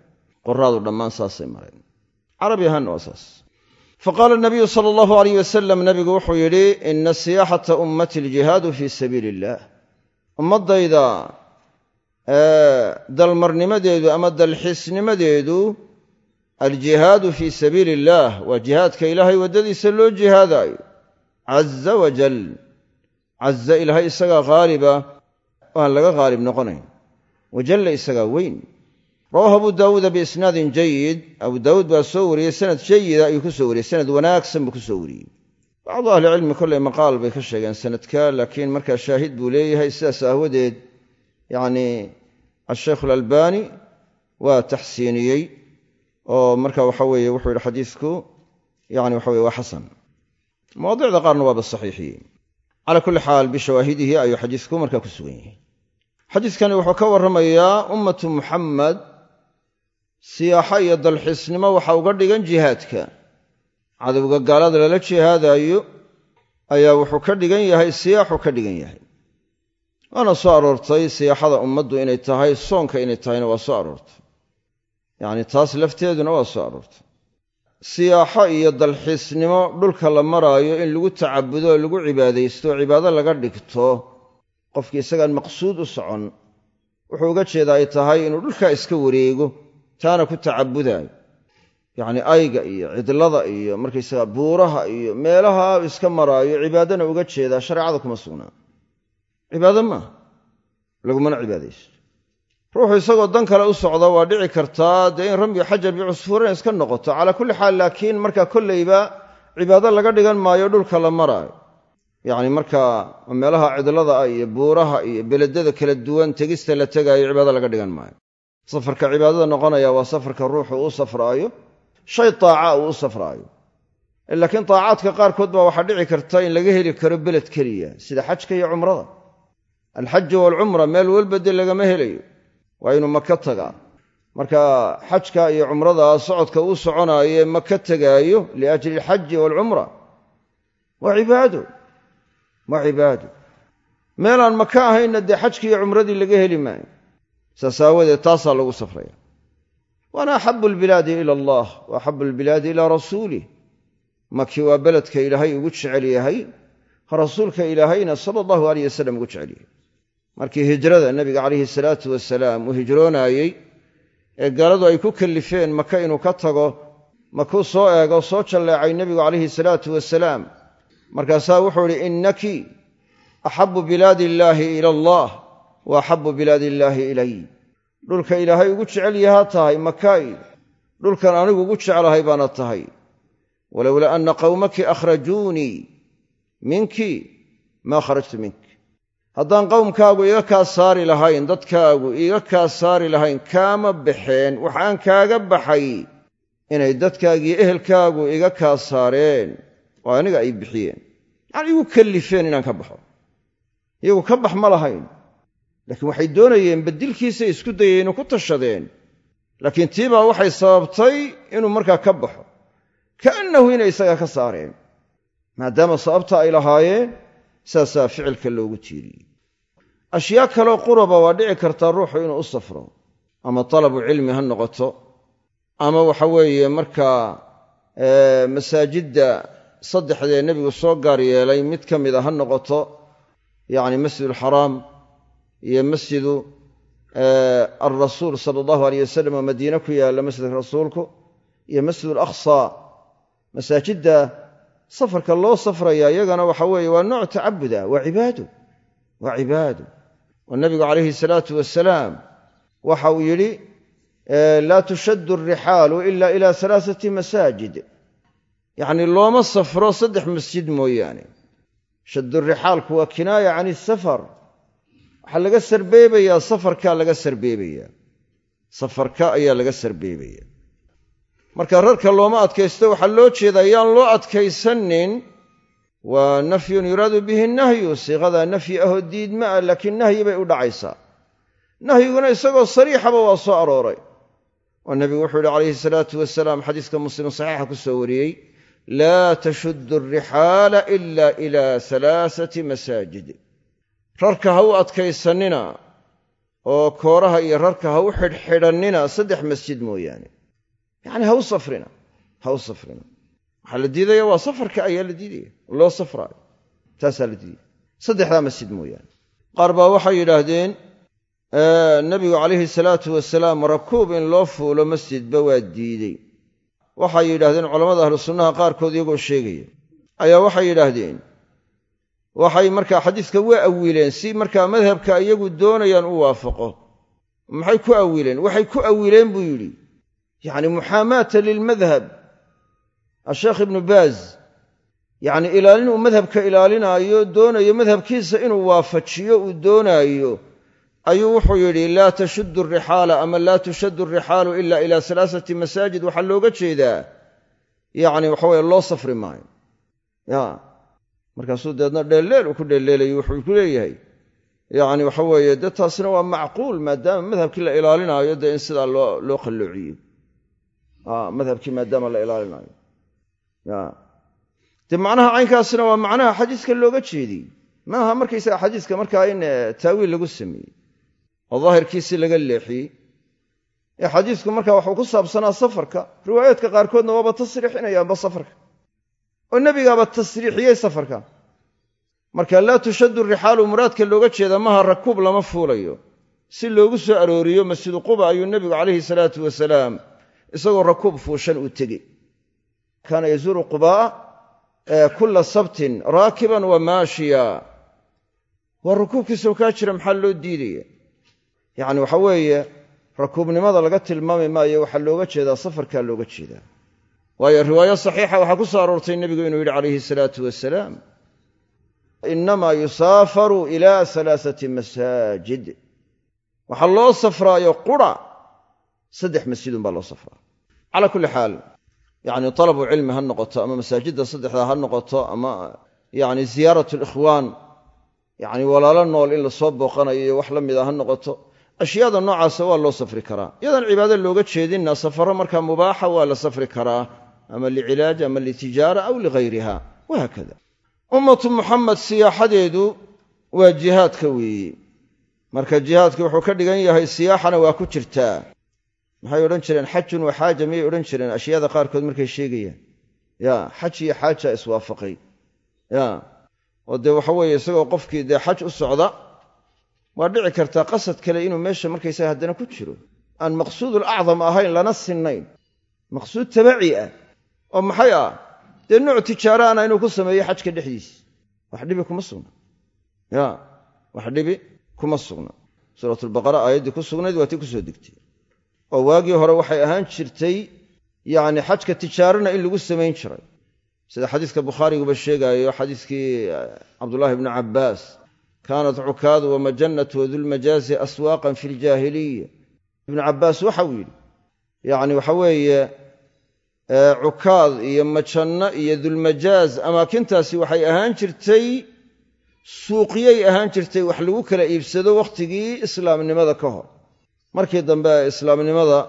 qoraadu dhammaan saasay mareen. Carabi ahaanna waa saas. Faqaala nabiyu sala allahu alayh wasalam nabigu wuxuu yidhi ina siyaaxata ummati aljihaadu fii sabiili illaah ummaddayda dalmarnimadeedu ama dalxiisnimadeedu aljihaadu fii sabiili illaah waa jihaadka ilaahay waddadiisa loo jihaadaayo. Caza wajal caza ilaahay isagaa haaliba aan laga haalib noqonayn. Wajalla isagaa weyn. Rawahu abu daawuuda biisnaadin jayid abu daawuud baa soo wariyey sanad jayida ayuu ku soo wariyey sanad wanaagsan buu ku soo wariyey. Bacdu ahlicilmi kolley maqaal bay ka sheegeen sanadka laakiin markaa shaahid buu leeyahay sidaas aawadeed yacni asheikhu alalbani waa taxsiiniyey oo marka waxa weeye wuxuu yidhi xadiisku yani waxa weye waa xasan. Mawaadicda qaarna waaba saxiixiyey calaa kulli xaal bishawaahidihi ayuu xadiisku markaa ku sugan yahay. Xadiiskani wuxuu ka warramayaa ummatu muxamed siyaaxo iyo dalxiisnimo waxa uga dhigan jihaadka. Cadowga gaalada lala jihaadaayo ayaa wuxuu ka dhigan yahay siyaaxu ka dhigan yahay. Waana soo aroortay siyaaxada ummaddu inay tahay soonka inay tahayna waa soo aroortay yacni taas lafteeduna waa soo aroortay. Siyaaxo iyo dalxiisnimo dhulka la maraayo in lagu tacabudo oo lagu cibaadaysto cibaado laga dhigto qofkii isagaan maqsuud u socon wuxuu uga jeeda ay tahay inuu dhulkaa iska wareego taana ku tacabudaayo. Yacni ayga iyo cidlada iyo markaysaga buuraha iyo meelaha iska maraayo cibaadana uga jeedaa shareecada kuma sugnaa. Cibaado maaha lagumana cibaadaysto ruuxu isagoo dan kale u socda waa dhici kartaa dee in rambi xajar bicusfuuran iska noqoto. Calaa kulli xaal laakiin markaa kolleyba cibaado laga dhigan maayo dhulka la maraayo. Yacni markaa meelaha cidlada ah iyo buuraha iyo beledada kala duwan tegista la tegaayo cibaado laga dhigan maayo. Safarka cibaadada noqonaya waa safarka ruuxu u safraayo shay taaca uu u safraayo. Laakiin taacaadka qaarkood baa waxaa dhici karta in laga heli karo beled keliya sida xajka iyo cumrada. Alxaju waalcumra meel walba dee lagama helayo waa inuu maka tagaa. Marka xajka iyo cumrada socodka uu soconaayo ee maka tegaayo liajli alxaji waalcumra. Waa cibaado waa cibaado meelaan maka ahaynna dee xajkii iyo cumradii laga heli maayo. Saas aawadeed taasaa lagu safraya. Waana axabu albilaadi ila allah wa axabu albilaadi ilaa rasuulih maki waa beledka ilaahay ugu jecel yahay rasuulka ilaahayna sala allahu aleyh wasalam ugu jecel yahay markii hijrada nebiga calayhi salaatu wasalaam uu hijroonaayey ee gaaladu ay ku kallifeen maka inuu ka tago makuu soo eego soo jalleecay nebigu calayhi salaatu wasalaam. Markaasaa wuxuu idhi innaki axabu bilaadi illaahi ila allah wa axabu bilaadi illaahi ilay. Dhulka ilaahay ugu jecel yahaa tahay makaay dhulkan anigu ugu jeclahay baana tahay. Walowlaa anna qawmaki akhrajuunii minki maa kharajtu mink haddaan qowmkaagu iga kaa saari lahayn dadkaagu iga kaa saari lahayn kaama baxeen waxaan kaaga baxay inay dadkaagiiyo ehelkaagu iga kaa saareen. Oo aniga ay bixiyeen. Yacni igu kallifeen inaan ka baxo. Iyagu ka bax ma lahayn. Laakiin waxay doonayeen bedilkiisay isku dayeen oo ku tashadeen. Laakiin tii baa waxay sababtay inuu markaa ka baxo. Kaannahu inay isaga ka saareen. Maadaama sababta ay lahaayeen saasaa ficilka loogu tiiriyey ashyaa kaloo quraba waa dhici kartaa ruuxu inuu u safro ama talabu cilmi ha noqoto ama waxa weeye markaa masaajidda saddexdee nebigu soo gaar yeelay mid ka mida ha noqoto yacni masjidulxaraam iyo masjidu alrasuul sala allahu aleyh wasalam oo madiine ku yaalla masjidka rasuulku iyo masjid alaqsa masaajidda safarka loo safraya iyagana waxa weeye waa nooc tacabuda waa cibaado waa cibaado oo nabigu calayhi salaatu wasalaam waxa uu yidhi laa tushaddu alrixaalu ila ila alaaati masaajid. Yacni looma safro saddex masjid mooyaane. Shaddu rixaalku waa kinaaya can isafar waxaa laga sarbeebayaa safarkaa laga sarbeebayaa. Safarka ayaa laga sarbeebaya marka rarka looma adkaysto waxaa loo jeedaa yaan loo adkaysanin waa nafyun yuraadu bihi nahyu siiqadaa nafyi ahoo diidma ah laakiin nahyi bay u dhacaysaa. Nahyiguna isagoo sariixaba waa soo arooray. Oo nebigu wuxuu yihi calayhi salaatu wasalaam xadiiska muslim saxiixa ku soo wariyey laa tashuddu alrixaala ila ila halaasati masaajid. Rarka ha u adkaysannina oo kooraha iyo rarka ha u xidhxidhannina saddex masjid mooyaane yacni ha u safrina ha u safrina. Waxaa la diidaya waa safarka ayaa la diidaya loo safraayo taasaa la diidaya. Saddexdaa masjid mooyaane. Qaar baa waxay yidhaahdeen nebigu calayhi salaatu wasalaam rakuub in loo fuulo masjidba waa diidey. Waxay yidhahdeen culammada ahlu sunnaha qaarkood iyagoo sheegaya. Ayaa waxay yidhaahdeen waxay markaa xadiiska waa awileen si markaa madhabka iyagu doonayaan u waafaqo. Maxay ku awileen waxay ku awileen buu yidhi yacni muxaamaata lilmadhab asheekh ibnu baaz yacni ilaalin uu madhabka ilaalinaayo doonayo madhabkiisa inuu waafajiyo uu doonaayo ayuu wuxuu yidhi laa tashuddu alrixaala ama laa tushaddu alrixaalu ila ila salaasati masaajid waxaa looga jeedaa yacni waxaweye loo safri maayo ya markaasuu deedna dheelleel uu ku dheelleelayo wuxuu ku leeyahay yacni waxa weeye dee taasina waa macquul maadaama madhabkii la ilaalinaayo dee in sidaa loo loo qalloociyo madhabkii maadaama la ilaalinaayo ya. Dee macnaha caynkaasina waa macnaha xadiiska looga jeediyey. Maaha markaysaga xadiiska markaa in taawiil lagu sameeyey oo daahirkiisii laga leexiyey ee xadiisku markaa waxuu ku saabsanaa safarka riwaayaadka qaarkoodna waaba tasriixinayaanba safarka. Oo nebigaaba tasriixiyey safarka. Marka laa tushaddu rixaalu muraadka looga jeeda maha rakuub lama fuulayo. Si loogu soo arooriyo masjidu quba ayuu nebigu calayhi salaatu wasalaam isagoo rakuub fuushan uu tegey kaana yazuuru qubaa kulla sabtin raakiban wa maashiya. Waa rukuubkiisao kaa jira maxaa loo diidaya? Yacni waxa weeye rakuubnimada laga tilmaami maayo waxaa looga jeedaa safarkaa looga jeedaa. Waayo riwaayo saxiixa waxaa ku soo aroortay nebigu inuu yidhi calayhi salaatu wasalaam inamaa yusaafaru ila alaaati masaajid. Waxaa loo safraayo qura saddex masjidun baa loo safraa calaa kulli xaal yacni talabu cilmi ha noqoto ama masaajidda saddexdaa ha noqoto ama yacni ziyaarat alikhwaan yacni walaalo nool in la soo booqanayo iyo wax la mida ha noqoto. Ashyaada noocaasa waa loo safri karaa. Iyadaan cibaado looga jeedinna safarro markaa mubaaxa waa la safri karaa ama licilaaj ama litijaara aw ligayriha wahaakada ummatu muxamed siyaaxadeedu waa jihaadka weeye marka jihaadku wuxuu ka dhigan yahay siyaaxana waa ku jirtaa maxay odhan jireen? Xajun wa xaaja miyay odhan jireen? Ashyaada qaarkood markay sheegayaan ya xaj iyo xaaja iswaafaqay ya oo dee waxa weeye isagoo qofkii dee xaj u socda waa dhici kartaa qasad kale inuu meesha markaysaga haddana ku jiro. Aan maqsuudul acdam ahayn lana sinnayn. Maqsuud tabaci ah oo maxay ah? Dee nooc tijaaraana inuu ku sameeyo xajka dhexdiisa wax dhibi kuma sugna. Ya wax dhibi kuma sugna. Suuratulbaqara aayaddii ku sugnayd waa tii ku soo degtay oo waagii hore waxay ahaan jirtay yacni xajka tijaarana in lagu samayn jiray. Sida xadiiska bukhaariguba sheegaayo xadiiskii cabdullaahi ibnu cabbaas kaanat cukaadu wamajannatu wadulmajaazi aswaaqan fi ljaahiliya ibnu cabbaas waxau yidhi yacni waxa weeye cukaad iyo majanno iyo dulmajaaz amaakintaasi waxay ahaan jirtay suuqyay ahaan jirtay wax lagu kala iibsado wakhtigii islaamnimada ka hor markii dambe islaamnimada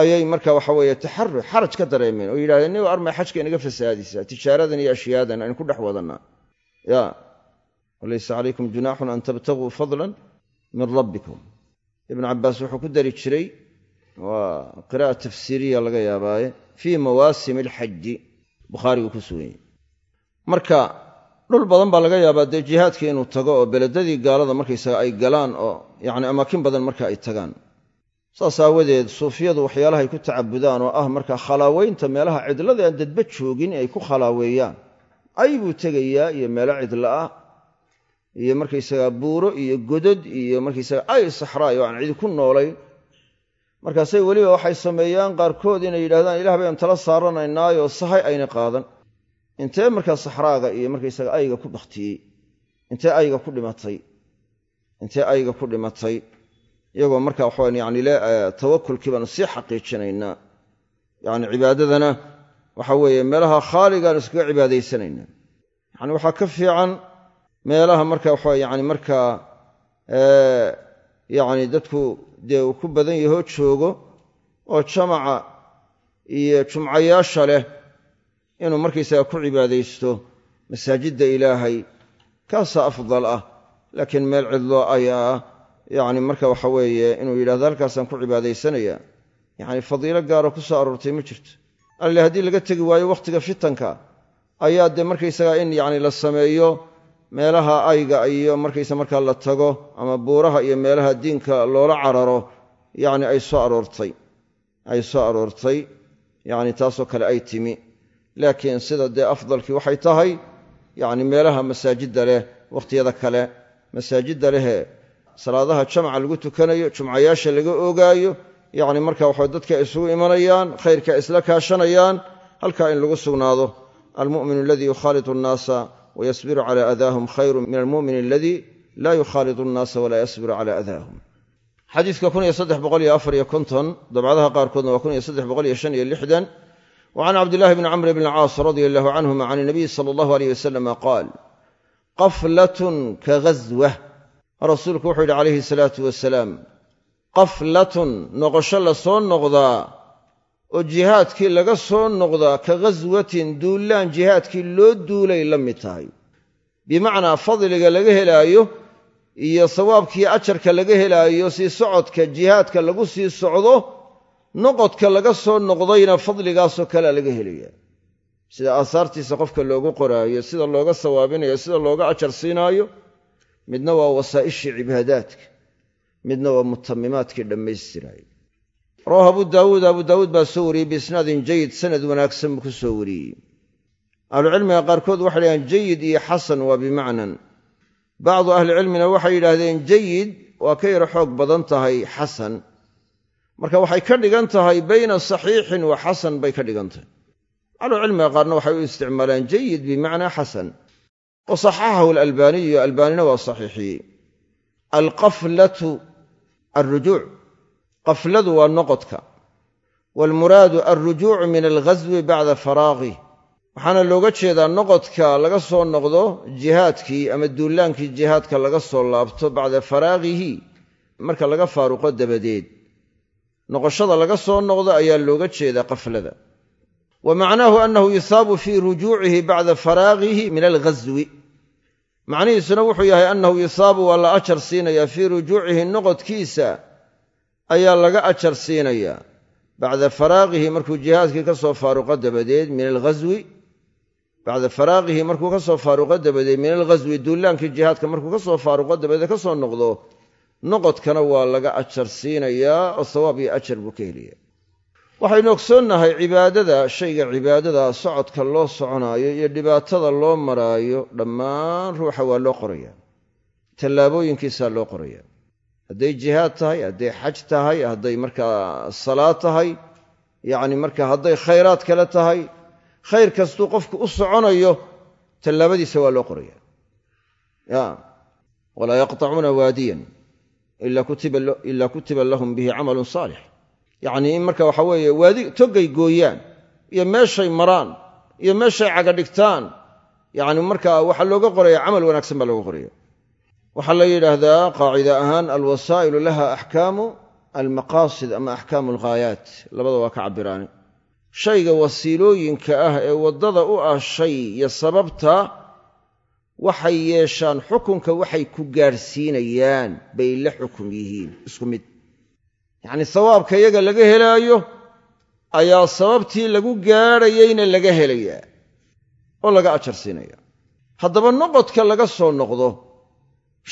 ayay marka waxa weeye taxarru xaraj ka dareemeen oo yidhahdeen nin armay xajka inaga fasahaadisaa tijaaradan iyo ashyaadan aynu ku dhex wadannaa ya walaysa calaykum junaaxun an tabtaguu fadlan min rabbikum. Ibnu cabbaas wuxuu ku dari jiray waa qira'a tafsiiriya laga yaabaaye fii mawaasim alxaji bukhaarigu ku sugan yahy marka dhul badan baa laga yaabaa dee jihaadkii inuu tago oo beledadii gaalada markaysaga ay galaan oo yacni amaakin badan marka ay tagaan. Saas aawadeed suufiyadu waxyaalahay ku tacabudaan oo ah marka khalaaweynta meelaha cidlada aan dadba joogin ay ku khalaaweeyaan ay buu tegayaa iyo meelo cidla ah iyo markaysaga buuro iyo godod iyo markaysaga ay saxraay oo aan cidi ku noolayn. Markaasay weliba waxay sameeyaan qaarkood inay yidhahdaan ilaah baynu tala saaranaynaayo sahay ayna qaadan intee markaa saxraaga iyo markaysaga ayga ku bakhtiyey intee ayga ku dhimatay intee ayga ku dhimatay iyagoo marka waxawan yani le tawakulkii baanu sii xaqiijinaynaa yani cibaadadana waxa weeye meelaha khaaligaanu iskaga cibaadaysanaynaa yani waxaa ka fiican meelaha marka waxa yani markaa yani dadku dee uu ku badan yahoo joogo oo jamaca iyo jumcayaasha leh inuu markaysaga ku cibaadaysto masaajidda ilaahay kaasaa afdal ah. Laakiin meel cidloo ayaa yacni marka waxa weeye inuu yidhahdo halkaasaan ku cibaadaysanaya yacni fadiilo gaara ku soo aroortay ma jirto. Alle haddii laga tegi waayo wakhtiga fitanka ayaa dee markaysaga in yacni la sameeyo meelaha ayga iyo markaysa markaa la tago ama buuraha iyo meelaha diinka loola cararo yacni ay soo aroortay ay soo aroortay yacni taasoo kale ay timi laakiin sida dee afdalkii waxay tahay yacni meelaha masaajidda leh wakhtiyada kale masaajidda lehe salaadaha jamaca lagu tukanayo jumcayaasha laga oogaayo yacni marka waxa dadka isugu imanayaan khayrka isla kaashanayaan halkaa in lagu sugnaado. Almu'minu aladii yukhaalitu annaasa wayasbiru cala adaahum khayru min almu'min aladii laa yukhaalitu annaasa walaa yasbiru cala adaahum. Xadiidka dabcadaha qaarkoodna waa وcan cabdillahi bni camr bn caas radia allahu canhuma can inabiy sala allahu aleyh wasalama qaal qaflatun ka ghaswah rasuulku wuxuu yidhi calayhi salaatu wasalaam qaflatun noqosho la soo noqdaa oo jihaadkii laga soo noqdaa ka ghaswatin duullaan jihaadkii loo duulay la mid tahay bimacnaa fadliga laga helaayo iyo sawaabkii ajarka laga helaayo sii socodka jihaadka lagu sii socdo noqodka laga soo noqdayna fadligaasoo kalea laga helaya sida aasaartiisa qofka loogu qoraayo sida looga sawaabinayo sida looga ajar siinaayo midna waa wasaa'ishii cibaadaadka midna waa mutamimaadkii dhammaystiraayo rawah abu daawuud abu daawuud baa soo wariyey biisnaadin jayid sanad wanaagsan buu ku soo wariyey. Ahlucilmiga qaarkood waxay dhahdeen jayid iyo xasan waa bimacnan. Bacdu ahlicilmina waxay yidhaahdeen jayid waa ka yaro xoog badan tahay xasan marka waxay ka dhigan tahay bayna saxiixin wa xasan bay ka dhigan tahay. Ahlucilmiga qaarna waxay u isticmaaleen jayid bimacnaa xasan. Wa saxaxahu alalbaaniyu albaanina waa saxiixiyey. Alqaflatu alrujuuc qafladu waa noqodka. Waalmuraadu alrujuucu min alghaswi bacda faraaqih waxaana looga jeedaa noqodka laga soo noqdo jihaadkii ama duulaankii jihaadka laga soo laabto bacda faraaqihi marka laga faaruqo dabadeed noqoshada laga soo noqdo ayaa looga jeedaa qaflada. Wa macnaahu annahu yusaabu fii rujuucihi bacda faraaqihi min alghaswi macnihiisuna wuxuu yahay annahu yusaabu waa la ajar siinayaa fii rujuucihi noqodkiisa ayaa laga ajar siinayaa. Bacda faraaqihi markuu jihaadkii ka soo faaruqo dabadeed min alghaswi bacda faraaqihi markuu ka soo faaruqo dabadeed min alghaswi duulaankii jihaadka markuu ka soo faaruqo dabadeed ka soo noqdo noqodkana waa laga ajar siinayaa oo sawaab iyo ajar buu ka helaya waxaynu ogsoonnahay cibaadada shayga cibaadada socodka loo soconaayo iyo dhibaatada loo maraayo dhammaan ruuxa waa loo qoraya. Tallaabooyinkiisaa loo qoraya. Hadday jihaad tahay hadday xaj tahay hadday markaa salaad tahay yacni marka hadday khayraad kale tahay khayr kastuu qofku u soconayo tallaabadiisa waa loo qoraya. Ya walaa yaqtacuuna waadiyan ila kutiba lahum bihi camalun saalix. Yacnii in marka waxa weeye waadi toggay gooyaan iyo meeshay maraan iyo meeshay caga dhigtaan yacni markaa waxaa looga qoraya camal wanaagsan baa looga qoraya waxaa la yidhaahdaa qaacida ahaan alwasaa'ilu laha axkaamu almaqaasid ama axkaamu alghaayaat labada waa ka cabbiraani. Shayga wasiilooyinka ah ee waddada u ah shay iyo sababta waxay yeeshaan xukunka waxay ku gaadhsiinayaan bay la xukum yihiin. Isku mid. Yacnii sawaabka iyaga laga helaayo ayaa sababtii lagu gaadhayeyna laga helayaa oo laga ajar siinaya haddaba noqodka laga soo noqdo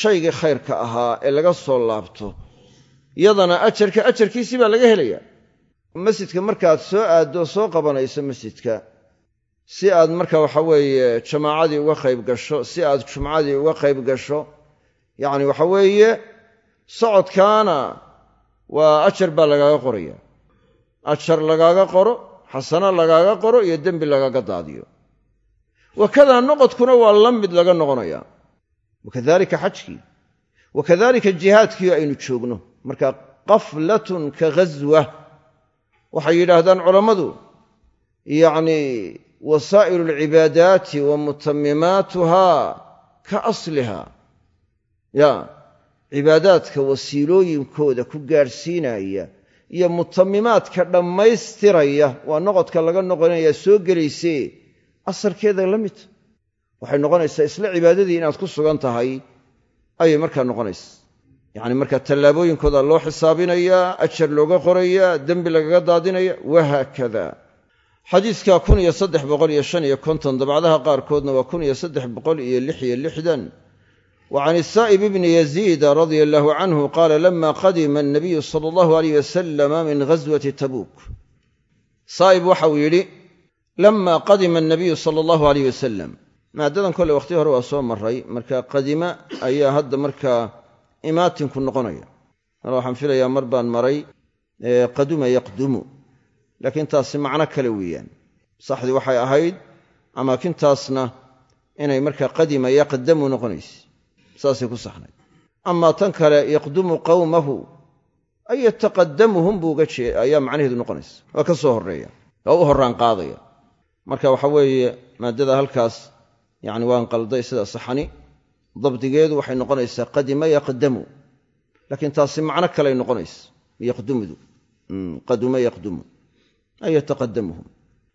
shaygii khayrka ahaa ee laga soo laabto yadana ajarka ajarkiisii baa laga helayaa. Masjidka markaad soo aaddo soo qabanayso masjidka si aad marka waxa weeye jamaacadii uga qayb gasho si aad jumcadii uga qayb gasho yacni waxa weeye socodkaana waa ajar baa lagaaga qoraya ajar lagaaga qoro xasano lagaaga qoro iyo dembi lagaaga daadiyo. Wakadaa noqodkuna waa la mid laga noqonaya wakadalika xajkii wakadalika jihaadkii aynu joogno. Marka qaflatun ka ghaswa waxay yidhaahdaan culammadu yacni wasaa'ilu alcibaadaati wa mutamimaatuha ka asliha ya cibaadaadka wasiilooyinkooda ku gaadhsiinaya iyo mutamimaadka dhammaystiraya waa noqodka laga noqonaya soo gelayse asalkeeda la midta waxay noqonaysaa isla cibaadadii inaad ku sugan tahay ayay markaa noqonaysa yacni markaa tallaabooyinkooda loo xisaabinayaa ajar looga qorayaa dembi lagaga daadinaya wahaakada xadiidka kun iyo saddex boqol iyo shan iyo konton dabcdaha qaarkoodna waa kun iyo saddex boqol iyo lix iyo lixdan. Wa can isaa'ib ibni yaziida radia allahu canhu qaala lama qadima annabiyu sala allahu aleyh wasalama min ghaswati tabuuk. Saa'ib waxauu yidhi lama qadima annabiyu sala allahu aleyh wasalam maaddadan kole wakhti hore waa soo maray marka qadima ayaa hadda markaa imaatinku noqonaya. Mar waxaan filayaa mar baan maray qaduma yaqdumu laakiin taasi macno kale weeyaan. Saxdii waxay ahayd amaakintaasna inay markaa qadima yaqdamu noqonayse saasay ku saxnayd. Amaa tan kale yaqdumu qawmahu ay yataqadamuhum buu uga jee ayaa macnaheedu noqonaysa. Waa ka soo horreeya waa u horraan qaadaya. Marka waxa weeye maaddada halkaas yacni waan qalday sida saxani dabdigeedu waxay noqonaysaa qadima yaqdamu. Laakiin taasi macno kaley noqonaysa yaqdumudu qaduma yaqdumu ay yataqadamuhum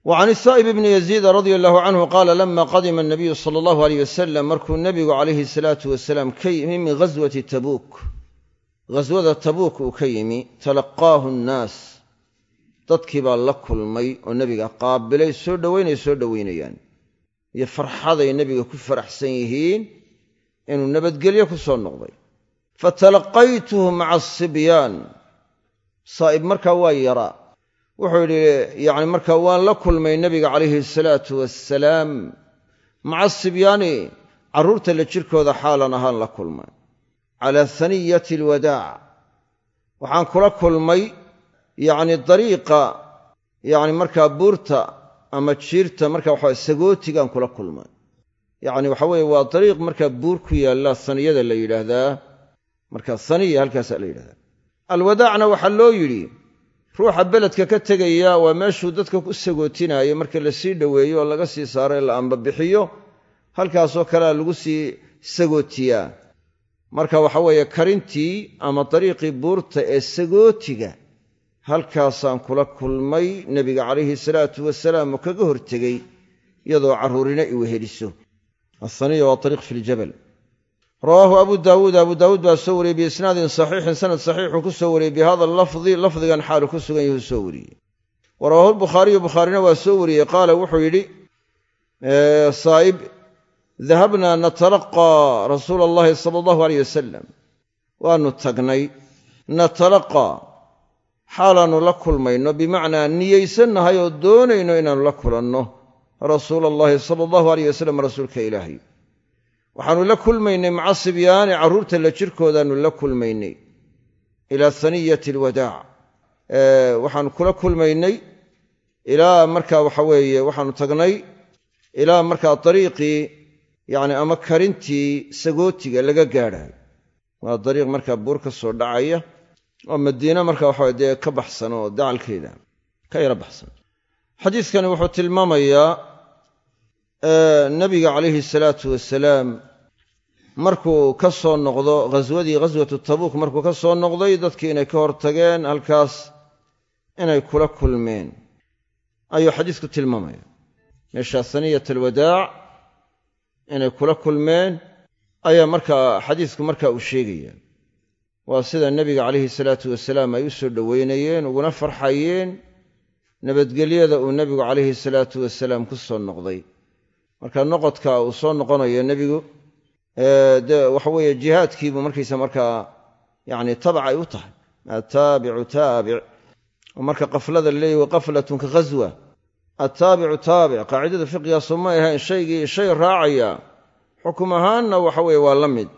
wa can isaa'ib ibni yaziida radia allahu canhu qaala lama qadima anabiyu sala allahu aleyh wasalam markuu nebigu calayhi salaatu wasalaam ka yimi min ghaswati tabuuk ghaswada tabuuk uu ka yimi talaqaahu nnaas dadkii baa la kulmay oo nebiga qaabilay soo dhowaynay soo dhowaynayaan iyo farxaday nebiga ku faraxsan yihiin inuu nabadgelyo ku soo noqday fatalaqaytuhu maca asibyaan saa'ib markaa waa yaraa wuxuu yidhi yacni markaa waan la kulmay nebiga calayhi asalaatu wassalaam maca sibyaani carruurta la jirkooda xaalan ahaan la kulmay. Calaa haniyati alwadaac. Waxaan kula kulmay yacni dariiqa yacni markaa buurta ama jiirta marka waxaa sagootigaan kula kulmay. Yacni waxa weeye waa dariiq markaa buur ku yaalla saniyada la yidhaahdaa. Marka saniya halkaasaa la yidhahdaa alwadaacna waxaa loo yidhi ruuxa beledka ka tegaya waa meeshuu dadka ku sagootinaayo marka la sii dhoweeyo oo laga sii saaro la ambabixiyo halkaasoo kalea lagu sii sagootiyaa marka waxa weeye karintii ama dariiqii buurta ee sagootiga halkaasaan kula kulmay nebiga calayhi salaatu wasalaam oo kaga hortegey iyadoo carruurina i weheliso athaniya waa ariiq fi ljabal rawaahu abu daawuud abu daawuud baa soo wariyey biisnaadin saxiixin. Sanad saxiixuu ku soo wariyey. Bihada lafdi lafdigan xaalu ku sugan yahu soo wariyey. Wa rawaahu lbukhaariyu bukhaarina waa soo wariyey. Qaala wuxuu yidhi saa'ib dahabnaa natalaqaa rasuula allahi sala allahu aleyh wasalam waannu tagnay. Natalaqaa xaalaannu la kulmayno. Bimacnaa niyaysannahay oo doonayno inaannu la kulanno. Rasuula allahi sala allahu aleyh wasalam rasuulka ilaahay waxaannu la kulmaynay maca sibyaani carruurta la jirkoodaannu la kulmaynay ilaa haniyati alwadaac waxaannu kula kulmaynay ilaa markaa waxa weeye waxaannu tagnay ilaa markaa dariiqii yacni ama karintii sagootiga laga gaadhayo waa dariiq markaa buur ka soo dhacaya oo madiine marka waxa dee ka baxsan oo dacalkeeda ka yaro baxsan. Xadiidkani wuxuu tilmaamayaa nabiga calayhi salaatu wasalaam markuu ka soo noqdo ghaswadii ghaswatu tabuuk markuu ka soo noqday dadkii inay ka hortageen halkaas inay kula kulmeen. Ayuu xadiisku tilmaamaya. Meeshaa saniyat alwadaac inay kula kulmeen ayaa markaa xadiisku markaa uu sheegaya. Waa sida nebiga calayhi salaatu wasalaam ay u soo dhoweynayeen uguna farxayeen nabadgelyada uu nebigu calayhi salaatu wasalaam ku soo noqday marka noqodka uu soo noqonayo nebigu de waxa weeye jihaadkiibuu markiisa markaa yani tabac ay u tahay. Attaabicu taabic oo marka qaflada laleeyahy qaflatun ka ghaswa attaabicu taabic qaacidada fiqigaasu may ahayn shaygii shay raacaya. Xukum ahaanna waxa weeye waa la mid.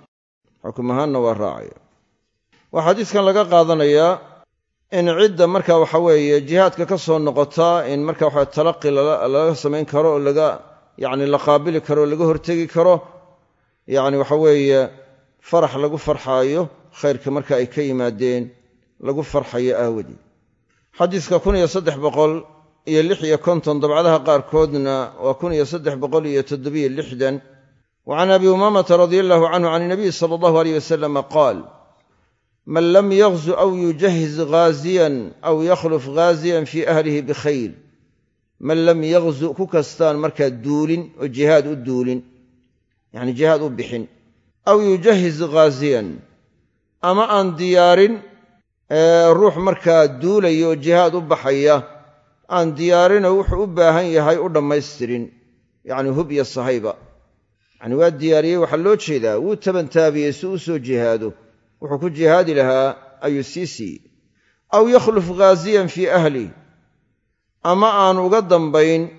Xukum ahaanna waa raacaya. Waxaa xadiiskan laga qaadanayaa in cidda marka waxa weeye jihaadka ka soo noqota in marka waxa talaqi laga samayn karo oo laga yacni la qaabili karo laga hortegi karo yacni waxa weeye farax lagu farxaayo khayrka marka ay ka yimaadeen lagu farxayo aawadii xadiiska kun iyo saddex boqol iyo lix iyo konton dabcadaha qaarkoodna waa kun iyo saddex boqol iyo toddobiyo lixdan. Wa can abi umaamata radia allahu canhu can inabiy sala allahu aleyh wasalama qaal man lam yaghzu aw yujahiz ghaasiyan aw yakhluf ghaasiyan fii ahlihi bikhayr man lam yaghzu ku kastaan markaa duulin oo jihaad u duulin yacni jihaad u bixin aw yujahiz ghaasiyan ama aan diyaarin ruux markaa duulaya oo jihaad u baxaya aan diyaarinoo wuxuu u baahan yahay u dhammaystirin yacni hub iyo sahayba. Yacni waa diyaariyey waxaa loo jeedaa wuu tabantaabiyey si u soo jihaado wuxuu ku jihaadi lahaa ayuu sii siiyey. Aw yakhluf ghaasiyan fii ahlih ama aan uga dambayn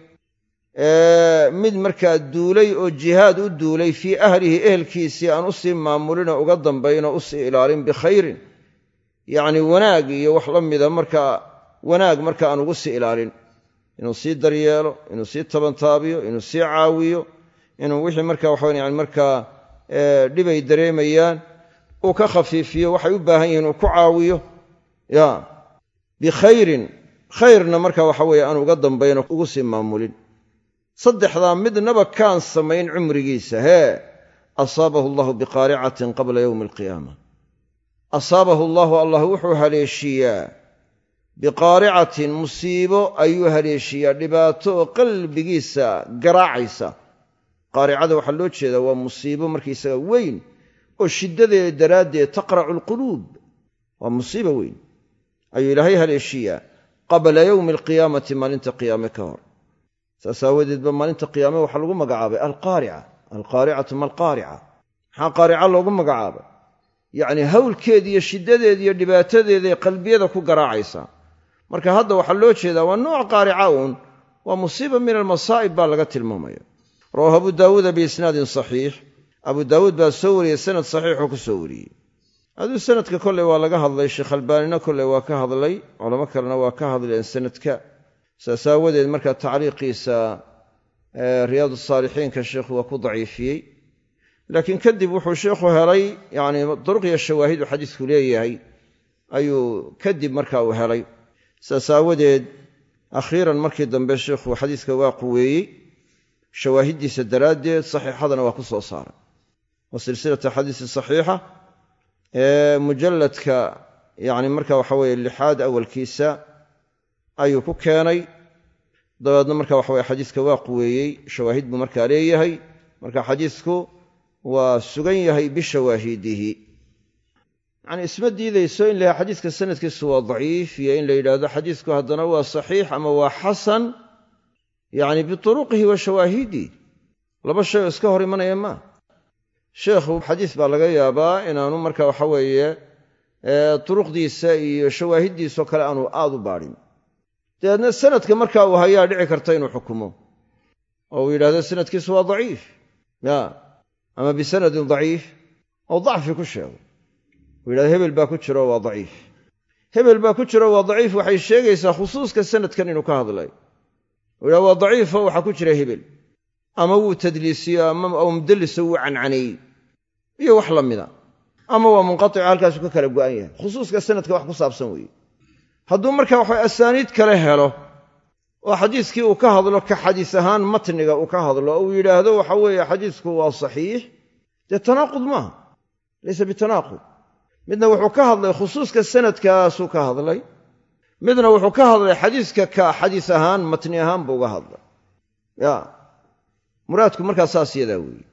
mid markaa duulay oo jihaad u duulay fii ahlihi ehelkiisii aan u sii maamulinoo uga dambaynoo u sii ilaalin bikhayrin yacni wanaag iyo wax la mida markaa wanaag marka aan ugu sii ilaalin. Inuu sii daryeelo inuu sii tabantaabiyo inuu sii caawiyo inuu wixii marka waxawan yani markaa dhibay dareemayaan uu ka khafiifiyo waxay u baahan yihiin uu ku caawiyo ya bikhayrin khayrna marka waxa weeye aan uga dambayno ugu sii maamulin. Saddexdaa midnaba kaan samayn cumrigiisa hee asaabahu allahu biqaaricatin qabla yowmi alqiyaama. Asaabahu allahu allah wuxuu haleeshiiyaa biqaaricatin musiibo ayuu haleeshiiyaa dhibaato qalbigiisa garaacaysa. Qaaricada waxaa loo jeedaa waa musiibo markaysaga weyn oo shiddadeeda daraaddeed taqracu alquluub. Waa musiibo weyn. Ayuu ilaahay haleeshiiyaa qabla yowmi alqiyaamati maalinta qiyaame ka hor. Saas aawadeed ba maalinta qiyaame waxaa lagu magacaabay alqaarica alqaaricatu ma alqaarica? Maxaa qaarica loogu magacaabay? Yacni hawlkeeda iyo shiddadeeda iyo dhibaatadeeday qalbiyada ku garaacaysaa marka hadda waxaa loo jeedaa waa nooc qaarica uun waa musiiba min almasaa'ib baa laga tilmaamaya. Rawahu abu daawuuda biisnaadin saxiix. Abu daawuud baa soo wariyey sanad saxiixuu ku soo wariyey aduu sanadka kolley waa laga hadlay sheekh albaanina kolley waa ka hadlay culamo kalena waa ka hadleen sanadka. Saas aawadeed markaa tacliiqiisa riyaad saalixiinka sheikhu waa ku daciifiyey. Laakiin kadib wuxuu sheikhu helay yacni duruq iyo shawaahid uu xadiisku leeyahay ayuu kadib marka uu helay. Saas aawadeed akhiiran markii dambe sheikhu xadiiska waa quweeyey shawaahiddiisa daraaddeed saxiixadana waa ku soo saaray. Wa silsilata xadiisi saxiixa mujalladka yacni marka waxa weeye lixaad awalkiisa ayuu ku keenay. Dabeedna marka waxa weye xadiiska waa quweeyey shawaahid buu markaa leeyahay. Marka xadiisku waa sugan yahay bishawaahidihi. Yacni isma diidayso in la yahay xadiiska sanadkiisu waa daciif iyo in la yidhaahdo xadiisku haddana waa saxiix ama waa xasan yacni bituruqihi wa shawaahidihi. Laba shay oo iska hor imanaya maa sheekhu xadiis baa laga yaabaa inaanu marka waxa weeye turuqdiisa iyo shawaahiddiisoo kale aanu aad u baadhin. Dabeedna sanadka marka uu hayaa dhici karta inuu xukumo. Oo uu yidhahdo sanadkiisu waa daciif. Ya. Ama bisanadin daciif. Oo dacfi ku sheego. Uu yidhahdo hebel baa ku jiro waa daciif. Hebel baa ku jiro waa daciif. Waxay sheegaysaa khusuuska sanadkan inuu ka hadlay. Uu yidhahdo waa daciifo waxaa ku jira hebel. Ama wuu tadliisiyo ama mudalliso wuu cancaneeyey iyo wax la mida. Ama waa munqatic halkaasu ka kala go'an yahay. Khusuuska sanadka wax ku saabsan weeye. Hadduu marka waxa asaaniid kale helo oo xadiiskii uu ka hadlo ka xadiis ahaan matniga uu ka hadlo oo uu yidhaahdo waxa weeye xadiisku waa saxiix dee tanaaqud maaha? Laysa bitanaaqud. Midna wuxuu ka hadlay khusuuska sanadkaasuu ka hadlay. Midna wuxuu ka hadlay xadiiska ka xadiis ahaan matni ahaan buu uga hadlay. Ya muraadku markaa saas yadaa weeye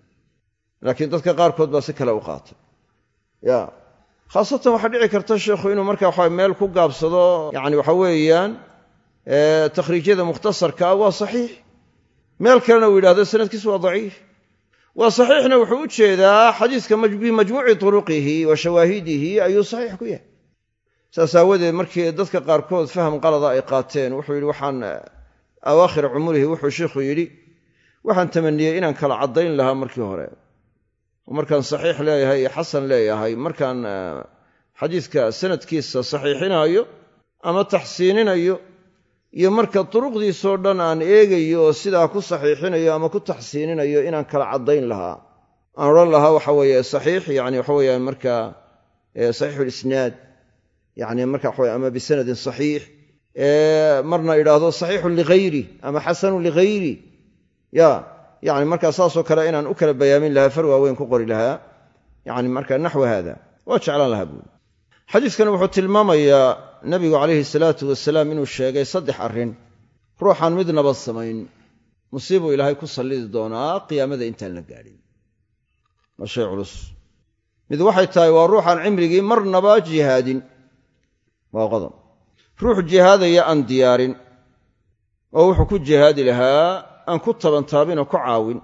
laakiin dadka qaarkood baa si kale u qaatay ya khaasatan waxaa dhici karta sheikhu inuu markaa waxa meel ku gaabsado yani waxa weeyaan takhriijyada mukhtasarka ah waa saxiix. Meel kalena uu yidhahdo sanadkiisu waa daciif. Waa saxiixna wuxuu u jeedaa xadiiska bimajmuuci turuqihi wa shawaahidihi ayuu saxiix ku yahay. Saas aawadeed markii dadka qaarkood faham qalada ay qaateen wuxuu yidhi waxaan awaakhira cumurihi wuxuu sheikhu yidhi waxaan tamaniyey inaan kala caddayn lahaa markii hore markaan saxiix leeyahay iyo xasan leeyahay markaan xadiiska sanadkiisa saxiixinayo ama taxsiininayo iyo marka turuqdiisoo dhan aan eegayo oo sidaa ku saxiixinayo ama ku taxsiininayo inaan kala caddayn lahaa. Aan odhan lahaa waxa weeye saxiix yani waxa weeyaan markaa saxiixulisnaad yani marka waxa ama bisanadin saxiix. Marna idhaahdo saxiixun ligayri ama xasanun ligayri ya yani markaa saasoo kale inaan u kala bayaamin lahaa far waaweyn ku qori lahaa. Yani marka naxwa haada. Waa jeclaan lahaa buuli xadiiskani wuxuu tilmaamayaa nabigu calayhi salaatu wasalaam inuu sheegay saddex arrin. Ruuxaan midnaba samayn musiibuu ilaahay ku sallidi doonaa qiyaamada intaan la gaadhin waa shay culus. Mid waxay tahay waa ruuxaan cimrigii marnaba jihaadin. Waa qodob ruux jihaadaya aan diyaarin oo wuxuu ku jihaadi lahaa aan ku tabantaabin oo ku caawin.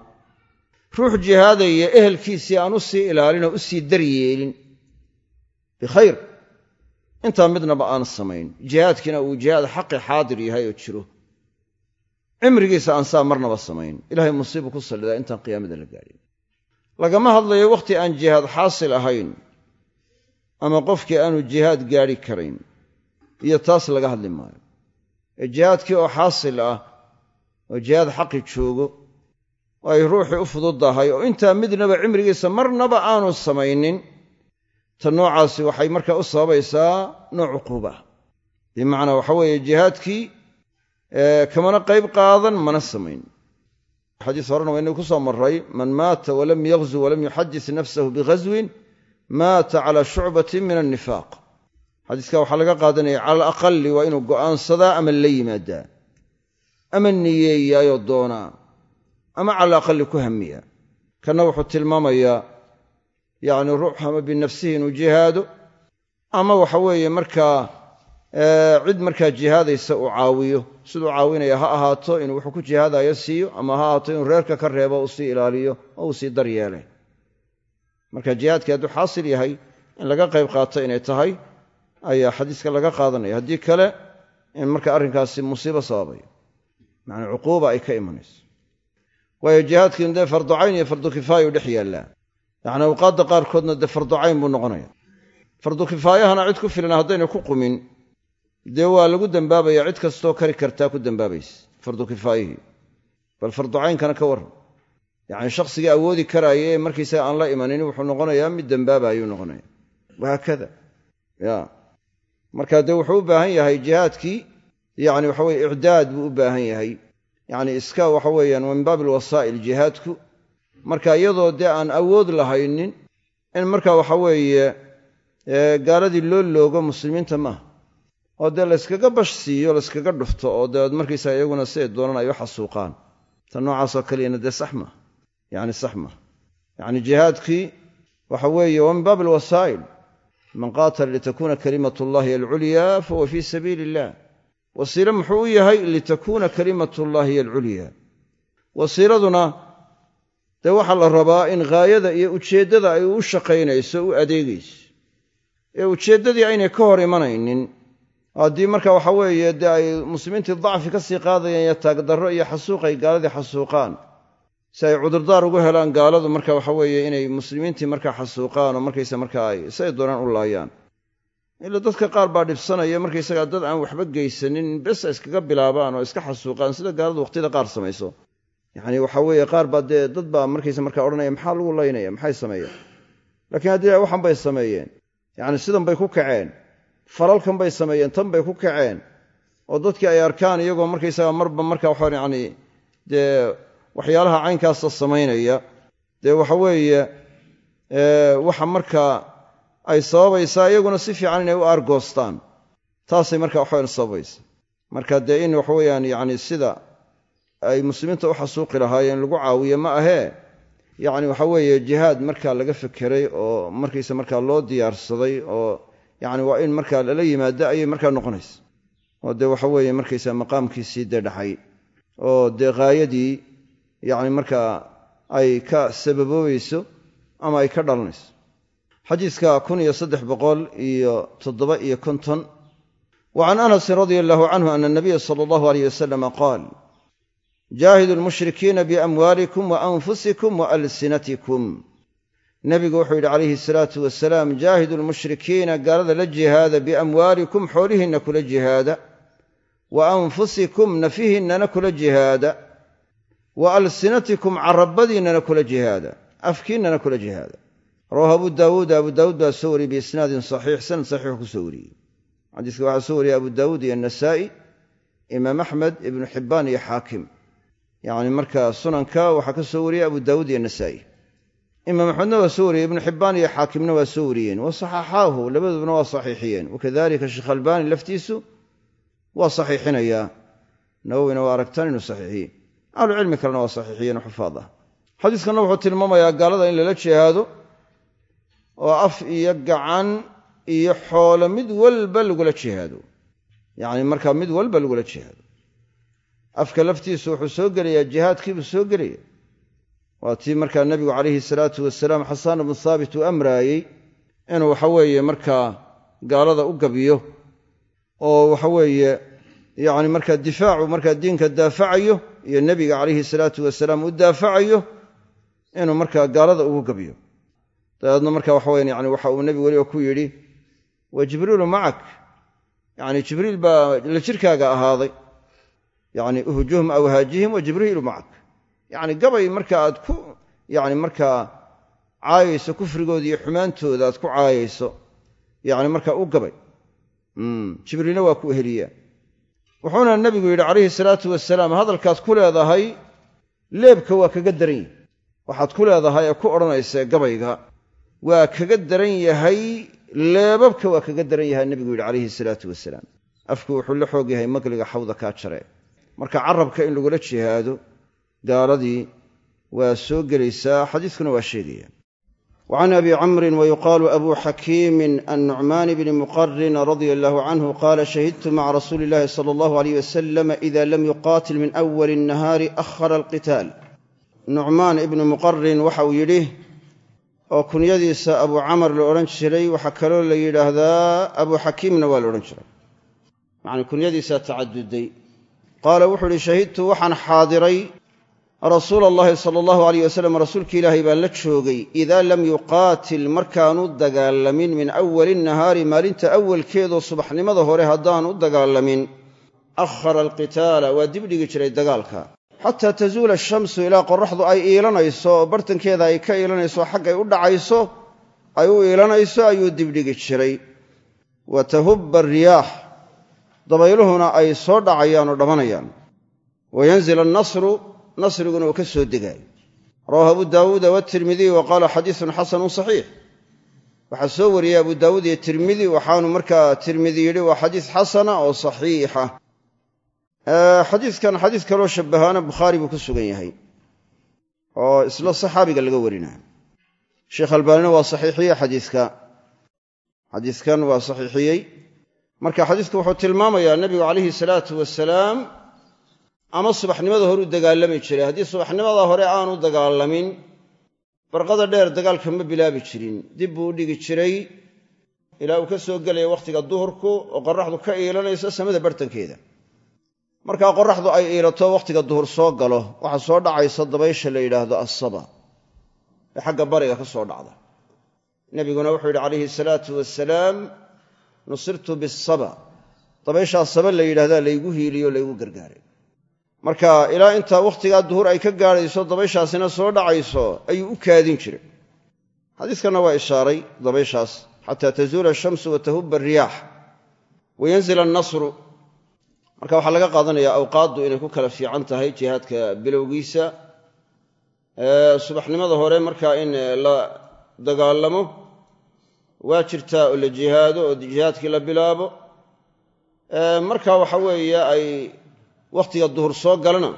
Ruux jihaadaya ehelkiisii aan u sii ilaalin oo u sii daryeelin. Bikhayr intaa midnaba aan samayn. Jihaadkiina uu jihaad xaqi xaadir yahay oo jiro. Cimrigiisa aan saa marnaba samayn. Ilahay musiibu ku sallidaa intaan qiyaamada la gaadhin. Lagama hadlayo wakhti aan jihaad xaasil ahayn ama qofkii aanu jihaad gaadhi karayn. Iyo taas laga hadli maayo. Ee jihaadkii oo xaasil ah oo jihaad xaqi joogo oo ay ruuxii u fududdahay oo intaa midnaba cimrigiisa marnaba aanu samaynin ta noocaasi waxay markaa u sababaysaa nooc cuquuba. Bimacnaa waxa weeye jihaadkii kamana qayb qaadan mana samayn. Xadiis horena waa inuu ku soo marray man maata walam yaghzu walam yuxadis nafsahu bighaswin maata calaa shucbatin min annifaaq. Xadiiska waxaa laga qaadanaya cala alaqali waa inuu go'aansadaa ama la yimaadaa ama niyeeyaayoo doonaa ama cala aqali ku hamiya. Kanna wuxuu tilmaamayaa yacni ruux ama binafsihi inuu jihaado ama waxa weeye markaa cid markaa jihaadaysa uu caawiyo. Siduu caawinaya ha ahaato inuu wuxuu ku jihaadayo siiyo ama ha ahaato inuu reerka ka reebo uu sii ilaaliyo oo uu sii daryeele. Marka jihaadkii hadduu xaasil yahay in laga qayb qaato inay tahay ayaa xadiiska laga qaadanaya. Haddii kale in marka arrinkaasi musiibo sababayo macnaa cuquuba ay ka imanayso. Waayo jihaadkiinu dee farducayn iyo fardu kifaaya dhex yaallaa yacni awqaadda qaarkoodna dee farducayn buu noqonaya. Fardu kifaayahana cid ku filan haddayna ku qumin dee waa lagu dembaabaya cid kastoo kari kartaa ku dembaabaysa fardu kifaayihii. Bal farducaynkana ka warran. Yacni shakhsigii awoodi karaaye ee markiisaga aan la imanin wuxuu noqonayaa mid dembaabayuu noqonaya. Wahaakada. Ya marka dee wuxuu u baahan yahay jihaadkii yacni waxa weye icdaad buu u baahan yahay. Yacni iska waxa weeyaan min baabi alwasaa'il jihaadku. Marka iyadoo dee aan awood lahaynin in marka waxa weeye gaaladii loo loogo muslimiinta maaha oo dee layskaga bash siiyo layskaga dhufto oo dee markaysaa iyaguna siday doonaan ay u xasuuqaan ta noocaasoo kaliyana dee sax maaha yacni sax maaha yacni jihaadkii waxa weeye waa min baabi alwasaa'il. Man qaatala litakuuna kalimatu llahi alculyaa fahuwa fii sabiili illah wasiilo muxuu u yahay litakuuna kalimatu llahi alculyaa wasiiladuna dee waxaa la rabaa in ghaayada iyo ujeeddada ay u shaqaynayso u adeegayso. Ee ujeeddadii aynay ka hor imanaynin haddii marka waxa weeye dee ay muslimiintii dacfi ka sii qaadayaan iyo taagdarro iyo xasuuq ay gaaladii xasuuqaan si ay cudurdaar ugu helaan gaaladu marka waxa weeye inay muslimiintii markaa xasuuqaan oo markaysa markaa ay siay doonaan u laayaan ila dadka qaar baa dhibsanaya markaysagaa dad aan waxba geysanin bes iskaga bilaabaan oo iska xasuuqaan sida gaaladu waqtiyada qaar samayso. Yacni waxa weeye qaar baa dee dad baa markaysa markaa odhanaya maxaa lagu laynaya? Maxay sameeyeen? Laakiin haddii waxan bay sameeyeen yacni sidan bay ku kaceen falalkan bay sameeyeen tan bay ku kaceen oo dadkii ay arkaan iyagoo markaysaga marba marka waxa yacni dee waxyaalaha caynkaasa samaynaya. Dee waxa weeye waxa markaa ay sababaysaa iyaguna si fiican inay u aargoostaan taasay marka waxaweyan sababaysa. Marka dee in waxaweyaan yacni sida ay muslimiinta u xasuuqi lahaayeen lagu caawiye ma ahee yacni waxa weeye jihaad markaa laga fekeray oo markaysa markaa loo diyaarsaday oo yacni waa in markaa lala yimaado ayay markaa noqonaysa. Oo dee waxa weeye markaysa maqaamkiisii dee dhaxay oo dee haayadii yacni markaa ay ka sababoobayso ama ay ka dhalanayso xadiiska kun iyo saddex boqol iyo toddoba iyo konton wa can anasin radia allahu canhu ana nabiya sala allahu aleyh wasalama qaal jaahidu lmushrikiina biamwaalikum wa anfusikum wa alsinatikum. Nebigu wuxuu yidhi calayhi asalaatu wasalaam jaahidu lmushrikiina gaalada la jihaada biamwaalikum xoolihiinna kula jihaada wa anfusikum nafihinnana kula jihaada wa alsinatikum carabadiinnana kula jihaada afkiinnana kula jihaada rawahu abu daawuud abu daawuud baa soo wariyey biisnaadin saxiix. Sanad saxiixu ku wariyey. Xadiiska waxaa soo wariyey abu daawuud iyo anasaa'i imaam axmed ibnu xibbaan iyo xaakim. Yacni marka sunanka waxaa ka soo wariyey abu daawuud iyo nasaa'i imaam axmedna waa soo wariyey ibnu xibbaan iyo xaakimna waa soo wariyeen. Wa saxaxaahu labadooduna waa saxiixiyeen. Wakadalika sheekh albaani laftiisu waa saxiixinayaa nawowina waa aragtaan inuu saxiixiyey. Ahlucilmi kalena waa saxiixiyeen xufaad ah. Xadiiskanna wuxuu tilmaamayaa gaalada in lala jihaado oo af iyo gacan iyo xoolo mid walba lagula jihaado yacni markaa mid walba lagula jihaado afka laftiisu wuxuu soo gelayaa jihaadkiibuu soo gelaya waa tii markaa nebigu calayhi salaatu wasalaam xasaan ibnu haabit uu amraayey inuu waxaweeye markaa gaalada u gabiyo oo waxaweeye yacni markaa difaacu markaa diinka daafacayo iyo nebiga calayhi salaatu wasalaam u daafacayo inuu markaa gaalada ugu gabiyo dabeedna marka waxaweyan yani waxa uu nebigu weliba ku yidhi wa jibriilu macak. Yacni jibriil baa la jirkaaga ahaaday. Yacni uhjuhum aw haajihim wa jibriilu macak. Yacni gabay marka aad ku yacni markaa caayayso kufrigooda iyo xumaantooda aad ku caayayso yacni markaa u gabay. Jibriilna waa ku eheliyaa wuxuuna nebigu yidhi calayhi salaatu wasalaam hadalkaad ku leedahay leebka waa kaga daran yahay waxaad ku leedahay ee ku odhanaysa gabayga waa kaga daran yahay leebabka waa kaga daran yahay nebigu yidhi calayhi salaatu wasalaam afku wuxuu la xoog yahay magliga xawda kaa jare. Marka carabka in lagula jihaado gaaladii waa soo gelaysaa xadiiskuna waa sheegaya. Wa can abi camrin wa yuqaalu abu xakiimin annucmaan bni muqarin radia allahu canhu qaala shahidtu maca rasuuli illahi sala allahu aleyh wasalam ida lam yuqaatil min awali annahaari akhara alqitaal. Nucmaan ibnu muqarin waxa uu yidhi oo kunyadiisa abu camar la odhan jiray waxaa kaloo la yidhaahdaa abu xakiimna waa la odhan jiray. Yacni kunyadiisaa tacaduday qaala wuxuu uhi shahidtu waxaan xaadiray rasuula allahi sala allahu aleyh wasalam rasuulki ilaahay baan la joogay idaa lam yuqaatil markaanu dagaalamin min awali nahaari maalinta awalkeedoo subaxnimada hore haddaan u dagaalamin akhara alqitaala waa dibdhigi jiray dagaalka xataa tazuula ashamsu ilaa qoraxdu ay iilanayso oo bartankeeda ay ka iilanayso xaggay u dhacayso ay u iilanayso ayuu dibdhigi jiray. Wa tahubba ariyaax dabayluhuna ay soo dhacayaan oo dhammanayaan wa yanzil annasru nasriguna uu ka soo degaayo rawahu abu daawuuda watirmidiy wa qaala xadiisun xasanun saxiix. Waxaa soo wariyey abu daawuud iyo tirmidi waxaanu markaa tirmidi yidhi waa xadiis xasana oo saxiixa xadiiskan xadiis kaloo shabbahaana bukhaari buu ku sugan yahay oo isla saxaabiga laga warinayo. Sheekh albaanina waa saxiixiyey xadiiska. Xadiiskan waa saxiixiyey. Marka xadiisku wuxuu tilmaamayaa nebigu calayhi salaatu wasalaam ama subaxnimada hore u dagaalami jiray. Haddii subaxnimada hore aanu dagaalamin barqada dheer dagaalka ma bilaabi jirin. Dib buu u dhigi jiray ilaa uu ka soo gelaya wakhtiga duhurku oo qoraxdu ka iilanayso samada bartankeeda markaa qoraxdu ay iilato wakhtiga duhur soo galo waxaa soo dhacaysa dabaysha la yidhaahdo assaba. Ee xagga bariga ka soo dhacda. Nebiguna wuxuu yidhi calayhi salaatu wasalaam nusirtu bisaba dabayshaa saba la yidhahdaa laygu hiiliyo laygu gargaaray marka ilaa intaa wakhtigaa duhur ay ka gaadhayso dabayshaasina soo dhacayso ayuu u kaadin jiray. Xadiiskanna waa ishaaray dabayshaas xataa tazuula ashamsu wa tahubba ariyaax wa yanzil annasru marka waxaa laga qaadanayaa awqaaddu inay ku kala fiican tahay jihaadka bilowgiisa. Subaxnimada hore markaa in la dagaalamo waa jirtaa oo la jihaado oo jihaadkii la bilaabo. Marka waxa weeye ay wakhtiga duhur soo galana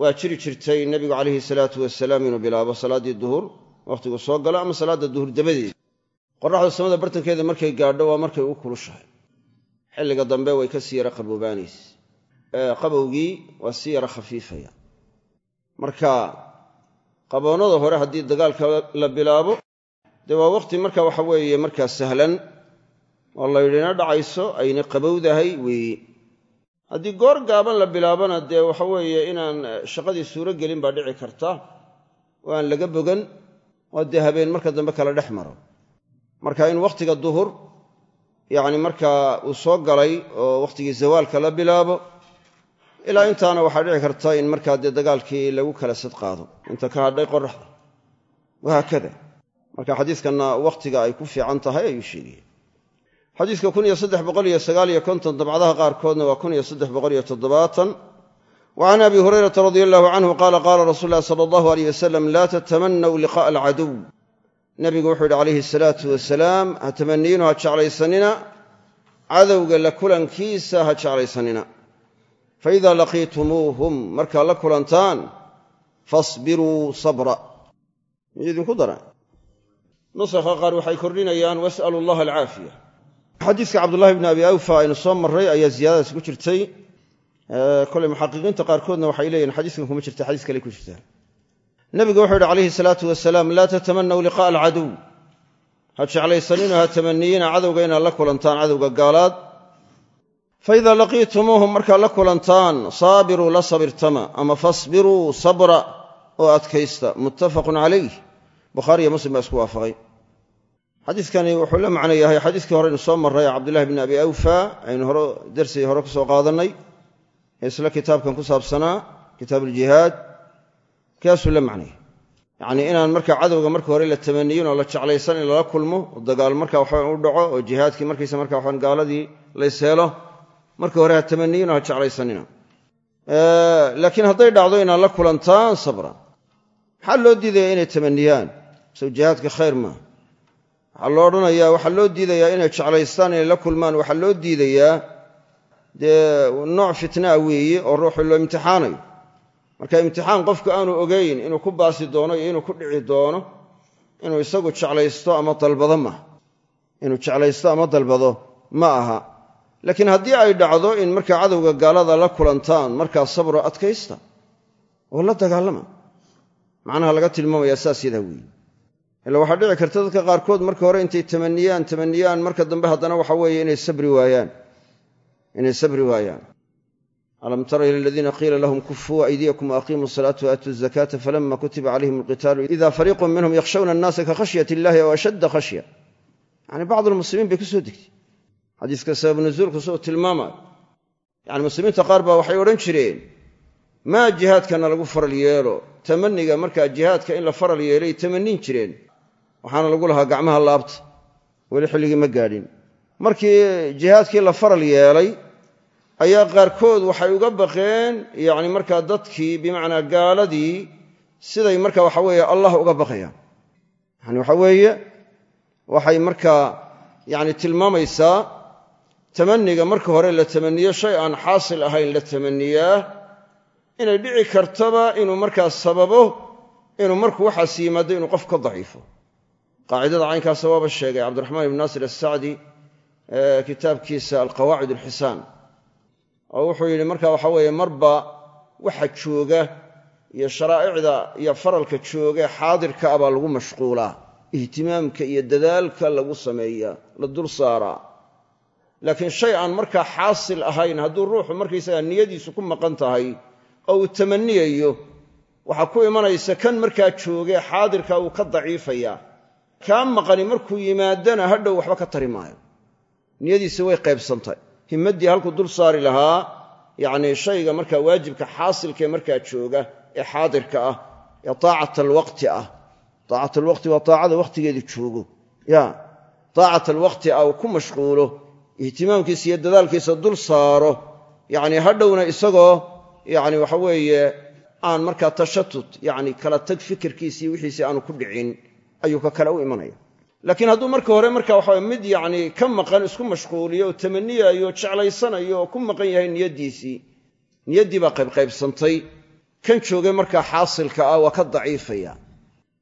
waa jiri jirtay nebigu calayhi salaatu wasalaam inuu bilaabo salaaddii duhur wakhtigu soo galo ama salaadda duhur dabadeed. Qoraxda samada bartankeeda markay gaadho waa markay u kulushahay xilliga dambe way ka sii yara qaboobaanaysa qabowgii waa sii yara khafiifaya marka qaboonnada hore haddii dagaalka la bilaabo dee waa wakhti marka waxa weeye markaa sahlan. Oo laydhina dhacayso ayna qabowdahay weeye haddii goor gaaban la bilaabona dee waxa weeye inaan shaqadii suuro gelin baa dhici karta. Oo aan laga bogan oo dee habeen marka dambe kala dhex maro. Marka in wakhtiga duhur yacni markaa uu soo galay oo wakhtigii zawaalka la bilaabo ilaa intaana waxaa dhici karta in markaa dee dagaalkii lagu kala sad qaado. Inta ka hadhay qoraxda wahaakada marka xadiiskanna wakhtiga ay ku fiican tahay ayuu sheegaya konton dabcadaha qaarkoodna waa wa can abi hurayrata radia allahu canhu qaala qaala rasuul ulahi sala allahu aleyh wasalam laa tatamanaw liqa'a alcaduw nabigu wuxuu yidhi calayhi asalaatu wasalaam ha tamaniyiinu ha jeclaysanina. Cadowga la kulankiisa ha jeclaysanina. Faidaa laqiitumuuhum markaad la kulantaan fasbiruu sabra. Miyuu idinku dara nusakha qaar waxay kordhinayaan was'alu allaha alcaafiya xadiiska cabdullahi bni abi awfa aynu soo marray ayaa ziyaadadaas ku jirtay. Koley muxaqiqiinta qaarkoodna waxay leeyihiin xadiiskan kuma jirta xadiis kale ku jirtaa nabigu wuxuu yidhi calayhi salaatu wasalaam laa tatamanaw liqa'a alcaduw. Ha jeclaysanino ha tamaniyiina cadowga inaad la kulantaan cadowga gaalaad. Faidaa laqiitumuuhum markaad la kulantaan saabiruu la sabirtama ama fasbiruu sabra oo adkaysta. Muttafaqun calayh. Bukhaariyo muslim baa isku waafaqay. Xadiiskani wuxuu la macno yahay xadiiskii horeynu soo marray cabdullahi bni abi awfa aynu hore darsigii hore ku soo qaadannay isla kitaabkan ku saabsanaa kitaab uljihaad kaasuu la macnaya yacnii inaan markaa cadowga marka hore la tamaniyin oo la jeclaysan in lala kulmo dagaal marka waxaan u dhaco oo jihaadkii markiisa marka waxaan gaaladii laysheelo marka hore ha tamaniyin oo ha jeclaysanina laakiin hadday dhacdo inaad la kulantaan sabra maxaa loo diidaya inay tamaniyaan. Sow jihaadka khayr maaha. Waxaa loo odhanayaa waxaa loo diidayaa inay jeclaystaan inay la kulmaan. Waxaa loo diidayaa dee nooc fitnaa weeye oo ruuxu loo imtixaanayo marka imtixaan qofku aanu ogayn inuu ku baasi doono iyo inuu ku dhici doono inuu isagu jeclaysto ama dalbado maaha inuu jeclaysto ama dalbado ma aha. Laakiin haddii ay dhacdo in markaa cadowga gaalada la kulantaan markaa sabro adkaysta oo la dagaalama macnaha laga tilmaamayaa saas yadaa ila waxaa dhici karta dadka qaarkood marka hore intay tamaniyaan tamaniyaan marka dambe haddana waxa weeye inay sabri waayaan. Inay sabri waayaan alam tara ila aladiina qiila lahum kufuu aydiyakum waaqiimuu salaata waatuu zakata falama kutiba calayhim alqitaalu ida fariiqun minhum yakhshawna annaasa ka khashyat illahi aw ashadda khashya yani bacdu lmuslimiin bay ku soo degtay xadiiska sabab nuzuulku soo tilmaamaayo yani muslimiinta qaar baa waxay odhan jireen maa jihaadkana lagu faral yeelo tamaniga markaa jihaadka in la faral yeelay tamanin jireen waxaana lagu lahaa ayaa qaarkood waxay uga baqeen yacni markaa dadkii bimacnaa gaaladii siday marka waxa weeye allah uga baqayaan. Yani waxa weeye waxay markaa yacni tilmaamaysaa tamaniga marka hore la tamaniyo shay aan xaasil ahayn la tamaniyaa inay dhici kartaba inuu markaa sababo inuu markuu waxaas yimaado inuu qof ka daciifo. Qaacidada caynkaasa waaba sheegay cabdiraxmaan ibn naasir asacdi kitaabkiisa alqawaacid alxisaan oo wuxuu yidhi marka waxa weeye marba waxa jooga iyo sharaa'icda iyo faralka jooga xaadirka ah baa lagu mashquulaa. Ihtimaamka iyo dadaalka lagu sameeyaa la dul saaraa. Laakiin shay aan markaa xaasil ahayn hadduu ruuxu markaysaga niyadiisu ku maqan tahay oo uu tamaniyayo waxaa ku imanaysa kan markaa joogee xaadirka uu ka daciifayaa kaa maqani markuu yimaadana hadhow waxba ka tari maayo. Niyadiisi way qaybsantahy himmaddii halkuu dul saari lahaa yacnii shayga markaa waajibka xaasilkaee markaa jooga ee xaadirka ah ee taacat alwaqti ah. Taacat alwaqti waa taacada wakhtigeedu joogo. Ya taacat alwaqti ah ku mashquulo ihtimaamkiisa iyo dadaalkiisa dul saaro. Yacnii hadhowna isagoo yacni waxa weeye aan markaa tashatut yacni kala tag fikirkiisii wixiisii aanu ku dhicin ayuu ka kale u imanaya laakiin hadduu marka hore marka waxa mid yacni ka maqan isku mashquuliyo oo tamaniyayo jeclaysanayo oo ku maqan yahay niyaddiisii niyaddii baa qaybqaybsantay kan joogay markaa xaasilka ah waa ka daciifaya.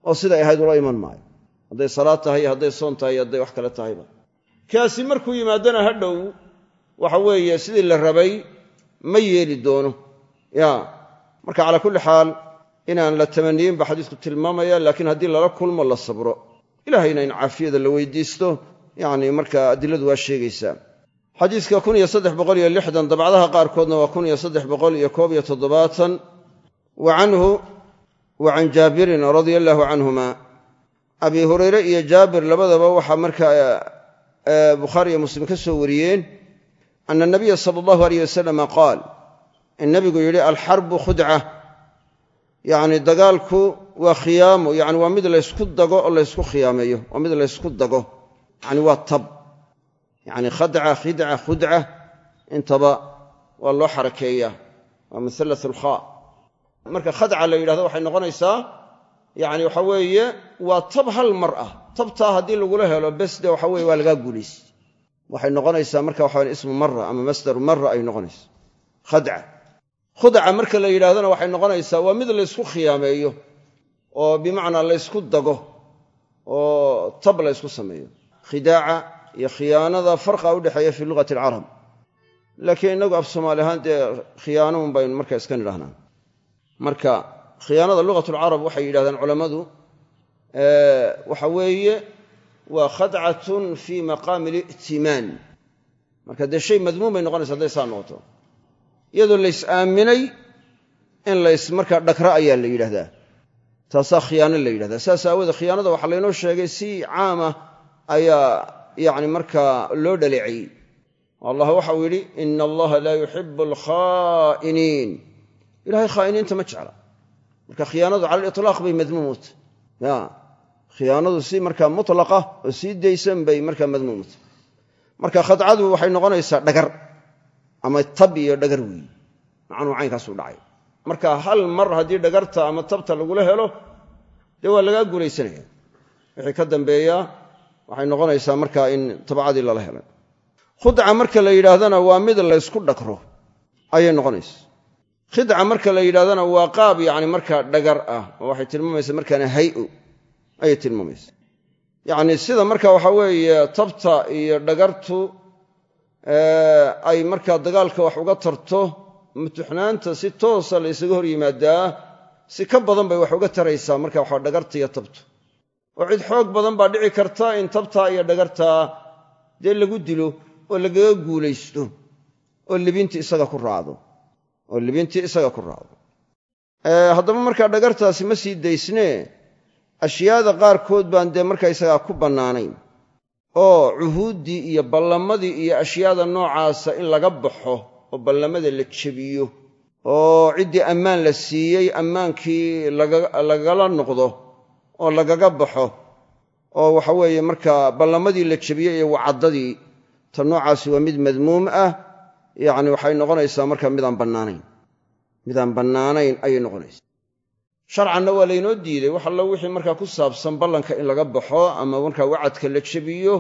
Oo siday ahayd ula iman maayo. Hadday salaad tahay hadday soon tahay hadday wax kale tahayba kaasi markuu yimaadana ha dhow waxa weeye sidii la rabay ma yeeli doono. Ya marka calaa kulli xaal inaan la tamaniyin ba xadiisku tilmaamaya laakiin haddii lala kulmo la sabro ilahayna in caafiyada la weydiisto. Yacni marka adiladu waa sheegaysaa lixdan dabcdaha qaarkoodna waa toddobaatan. Wa can jaabirin radia allaahu canhuma. Abi hurayre iyo jaabir labadaba waxaa markaa bukhaari iyo muslim ka soo wariyeen ana nabiya sala allahu aleyh wasalama qaal in nabigu yidhi alxarbu khudca yacni dagaalku waa khiyaamo yani waa mid laysku dago oo laysku khiyaameeyo waa mid laysku dago. Yani waa tab. Yani khadca khidca khudca intaba waa loo xarakeeyaa. Waa muhallat alkhaa marka khadca la yidhahdo waxay noqonaysaa yani waxa weeye waa tab hal mar ah. Tabtaa haddii lagula helo bes de waxa weye waa lagaa guulays waxay noqonaysaa marka waxa ismu mara ama masdaru mara ay noqonaysa khadca. Khudca marka la yidhahdona waxay noqonaysaa waa mid laysku khiyaameeyo oo bimacnaa laysku dago oo tab laysku sameeyo. Khidaaca iyo khiyaanada farqa udhexeeya fii luqati alcarab laakiin innagu af soomaali ahaan dee khiyaano un baynu marka iska nidhahnaa marka khiyaanada lugatulcarab waxay yidhahdaan culammadu waxa weeye waa khadcatun fii maqaami li'timaan marka dee shay madmuum bay noqonaysa hadday saa noqoto. Iyadoo lays aaminay in lays markaa dhagra ayaa la yidhahdaa taasaa khiyaano la yidhahdaa. Saas aawoodee khiyaanada waxaa laynoo sheegay si caama ayaa yacni markaa loo dhaleecayey allah waxau yidhi ina allaha laa yuxibu alkhaa'iniin. Ilahay khaa'iniinta ma jecla. Marka khiyaanadu cala aliطlaaq bay madmuumut. Ya khiyaanadu si markaa mutlaqa oo sii daysan bay markaa madmuumut. Marka khadcadu waxay noqonaysaa dhagar ama tab iyo dhagar weeye macnuu caynkaasu dhacay marka hal mar haddii dhagarta ama tabta lagula helo dee waa lagaa guulaysanaya wixii ka dambeeya waxay noqonaysaa markaa in tabcadii lala helay. Khudca marka la yidhaahdana waa mid laysku dhagro ayay noqonaysa khidca marka la yidhahdana waa qaab yacni markaa dhagar ah oo waxay tilmaamaysaa markaana hay'o ayay tilmaamaysa yacni sida marka waxa weeye tabta iyo dhagartu ay markaa dagaalka wax uga tarto mutuxnaanta si toosa la ysaga hor yimaadaa si ka badan bay wax uga taraysaa. Marka waxa dhagarta iyo tabtu. Oo cid xoog badan baa dhici karta in tabtaa iyo dhagartaa dee lagu dilo oo lagaga guulaysto oo libintii isaga ku raacdo oo libintii isaga ku raacdo haddaba markaa dhagartaasi ma sii daysnee ashyaada qaarkood baan dee markaysagaa ku bannaanayn. Oo cuhuuddii iyo ballamadii iyo ashyaada noocaasa in laga baxo oo ballamada la jebiyo oo ciddii ammaan la siiyey ammaankii lagala noqdo oo lagaga baxo oo waxa weeye markaa ballamadii la jebiyey iyo wacaddadii ta noocaasi waa mid madmuum ah. Yacni waxay noqonaysaa markaa midaan bannaanayn. Midaan bannaanayn ayay noqonaysaa. Sharcanna waa laynoo diiday. Wax allo wixii markaa ku saabsan ballanka in laga baxo ama markaa wacadka la jebiyo